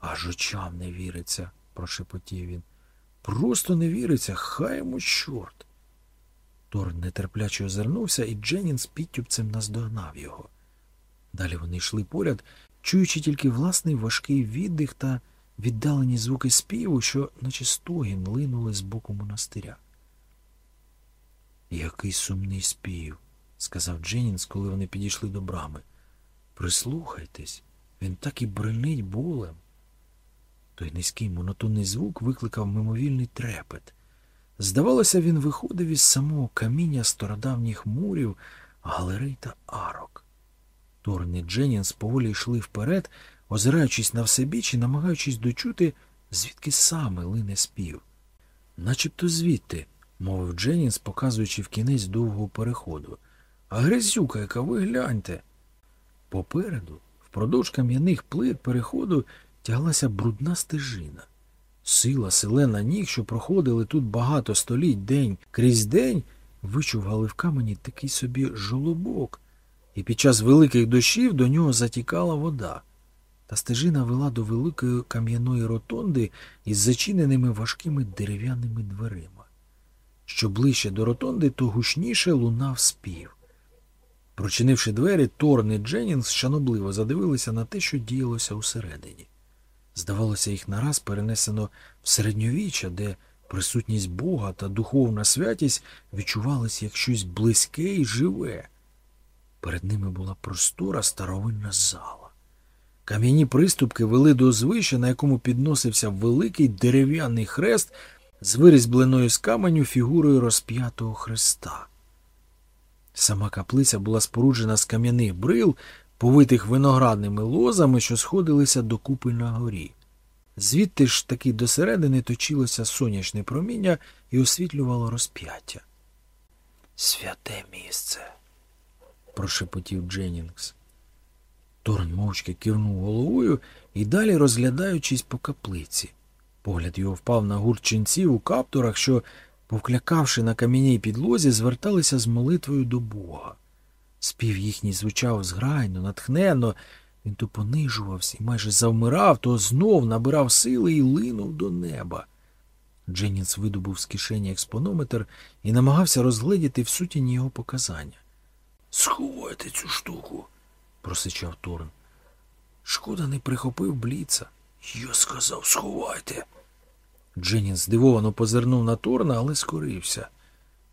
Аж очам не віриться, прошепотів він. Просто не віриться, хай йому чорт. Торн нетерпляче озирнувся, і Дженнінс підтюпцем наздогнав його. Далі вони йшли поряд, чуючи тільки власний важкий віддих та віддалені звуки співу, що, наче стогін, линули з боку монастиря. Який сумний спів, сказав Дженнінс, коли вони підійшли до брами. Прислухайтесь, він так і бренить болем. Той низький монотонний звук викликав мимовільний трепет. Здавалося, він виходив із самого каміння стародавніх мурів, галерей та арок. Торн і Дженнінс поволі йшли вперед, озираючись на все біч і намагаючись дочути, звідки саме лине спів. Начебто звідти, мовив Дженнінс, показуючи в кінець довгого переходу. А грязюка, яка ви гляньте. Попереду, впродовж кам'яних плит переходу, тяглася брудна стежина. Сила селена ніг, що проходили тут багато століть день крізь день, вичували в камені такий собі жолобок, і під час великих дощів до нього затікала вода. Та стежина вела до великої кам'яної ротонди із зачиненими важкими дерев'яними дверима. Що ближче до ротонди, то гучніше лунав спів. Прочинивши двері, Торн і Дженнінгс шанобливо задивилися на те, що діялося усередині. Здавалося, їх нараз перенесено в середньовіччя, де присутність Бога та духовна святість відчувались як щось близьке і живе. Перед ними була простора старовинна зала. Кам'яні приступки вели до звища, на якому підносився великий дерев'яний хрест з вирізбленою з каменю фігурою розп'ятого хреста. Сама каплиця була споруджена з кам'яних брил, повитих виноградними лозами, що сходилися докупи на горі. Звідти ж таки досередини точилося сонячне проміння і освітлювало розп'яття. Святе місце, прошепотів Дженнінгс. Торн мовчки кивнув головою і далі розглядаючись по каплиці. Погляд його впав на гурт ченців у каптурах, що, повклякавши на кам'яній підлозі, зверталися з молитвою до Бога. Спів їхній звучав зграйно, натхненно, він то понижувався і майже завмирав, то знов набирав сили і линув до неба. Дженнінс видобув з кишені експонометр і намагався розгледіти в сутіні його показання. Сховайте цю штуку, просичав Торн. Шкода не прихопив бліца. Я сказав, сховайте. Дженнін здивовано позирнув на Торна, але скорився.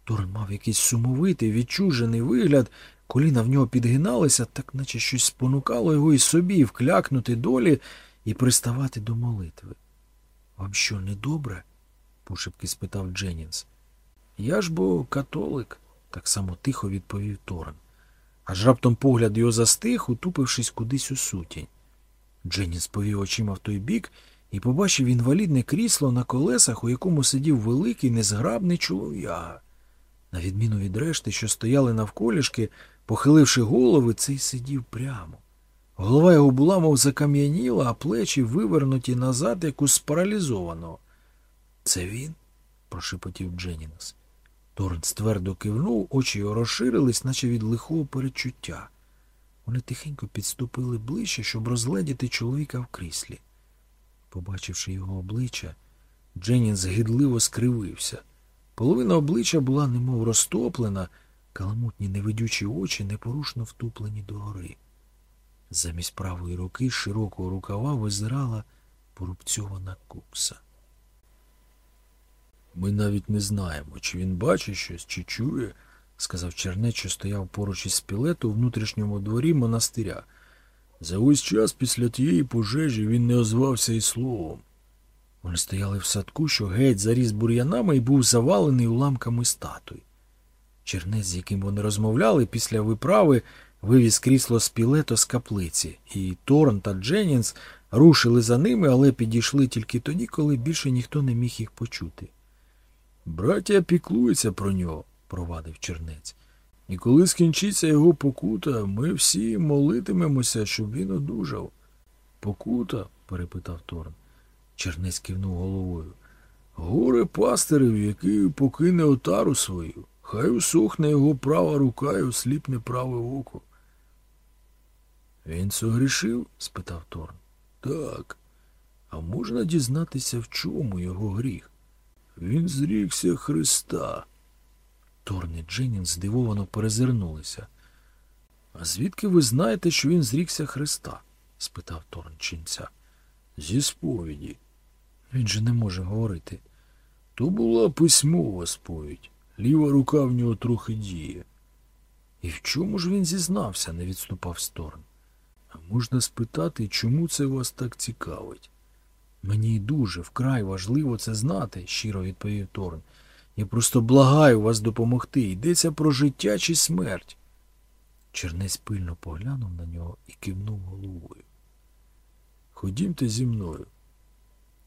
Торн мав якийсь сумовитий, відчужений вигляд, коліна в нього підгиналися, так наче щось спонукало його і собі вклякнути долі і приставати до молитви. Вам що, не добре? пошепки спитав Дженнінс. Я ж бо католик, так само тихо відповів Торн. Аж раптом погляд його застиг, утупившись кудись у сутінь. Дженнінс повів очима в той бік і побачив інвалідне крісло на колесах, у якому сидів великий незграбний чолов'яга. На відміну від решти, що стояли навколішки, похиливши голови, цей сидів прямо. Голова його була, мов закам'яніла, а плечі вивернуті назад, як у спаралізованого. Це він? прошепотів Дженнінгс. Торнс твердо кивнув, очі його розширились, наче від лихого перечуття. Вони тихенько підступили ближче, щоб розгледіти чоловіка в кріслі. Побачивши його обличчя, Дженнінс гидливо скривився. Половина обличчя була немов розтоплена, каламутні невидючі очі непорушно втуплені догори. Замість правої руки широкого рукава визирала порубцьована кукса. Ми навіть не знаємо, чи він бачить щось, чи чує, сказав чернець, що стояв поруч із пілету у внутрішньому дворі монастиря. За ось час після тієї пожежі він не озвався і словом. Вони стояли в садку, що геть заріс бур'янами і був завалений уламками статуй. Чернець, з яким вони розмовляли після виправи, вивіз крісло з пілето з каплиці, і Торн та Дженнінс рушили за ними, але підійшли тільки тоді, коли більше ніхто не міг їх почути. Браття піклуються про нього, провадив чернець. І коли скінчиться його покута, ми всі молитимемося, щоб він одужав. Покута? перепитав Торн. Чернець кивнув головою. Горе пастирів, який покине отару свою. Хай усохне його права рука і осліпне праве око. Він согрішив? спитав Торн. Так. А можна дізнатися, в чому його гріх? Він зрікся Христа. Торн і Дженнін здивовано перезирнулися. А звідки ви знаєте, що він зрікся Христа? спитав Торн чинця. Зі сповіді. Він же не може говорити. То була письмова сповідь. Ліва рука в нього трохи діє. І в чому ж він зізнався, не відступав Сторн. А можна спитати, чому це вас так цікавить? Мені дуже вкрай важливо це знати, щиро відповів Торн. Я просто благаю вас допомогти. Йдеться про життя чи смерть. Чернець пильно поглянув на нього і кивнув головою. Ходімте зі мною.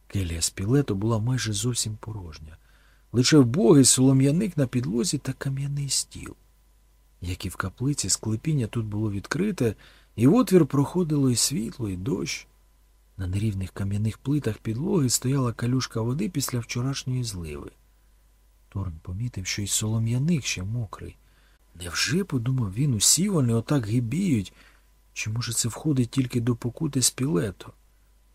Келія Спілето була майже зовсім порожня. Лише вбогий солом'яник на підлозі та кам'яний стіл. Як і в каплиці, склепіння тут було відкрите, і в отвір проходило і світло, і дощ. На нерівних кам'яних плитах підлоги стояла калюшка води після вчорашньої зливи. Торн помітив, що й солом'яник ще мокрий. Невже, подумав він, усі вони отак гибіють? Чи, може, це входить тільки до покути спілето?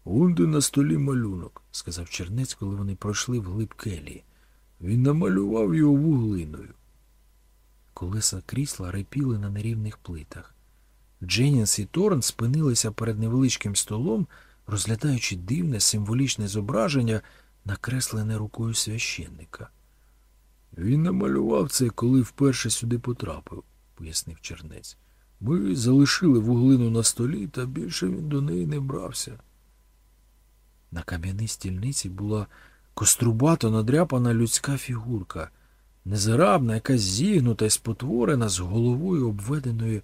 Унде на столі малюнок, сказав чернець, коли вони пройшли вглиб келії. Він намалював його вуглиною. Колеса крісла репіли на нерівних плитах. Дженнінс і Торн спинилися перед невеличким столом, розглядаючи дивне символічне зображення, накреслене рукою священника. Він намалював це, коли вперше сюди потрапив, пояснив чернець. Ми залишили вуглину на столі, та більше він до неї не брався. На кам'яній стільниці була кострубато надряпана людська фігурка, незарабна, якась зігнута і спотворена з головою, обведеною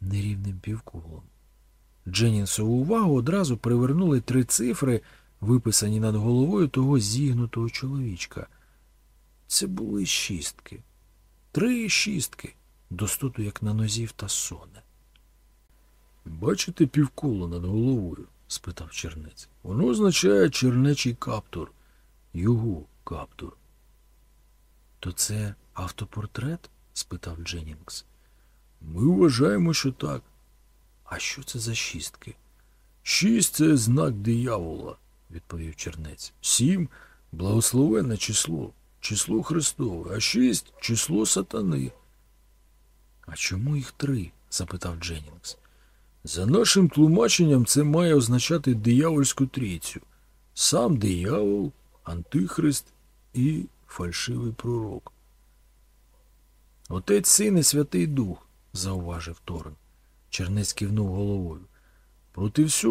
нерівним півколом. Дженнінсову увагу одразу привернули три цифри, виписані над головою того зігнутого чоловічка. Це були шістки. Три шістки, достоту як на нозі в та соне. Бачите півколо над головою? спитав чернець. Воно означає чернечий каптур. Його каптур. То це автопортрет? спитав Дженнінгс. Ми вважаємо, що так. А що це за шістки? Шість це знак диявола, відповів чернець. Сім благословенне число, число Христове, а шість число сатани. А чому їх три? запитав Дженнінгс. За нашим тлумаченням, це має означати диявольську трійцю. Сам диявол, Антихрист і фальшивий пророк. Отець син і Святий Дух, зауважив Торн. Чернець кивнув головою. Проти всього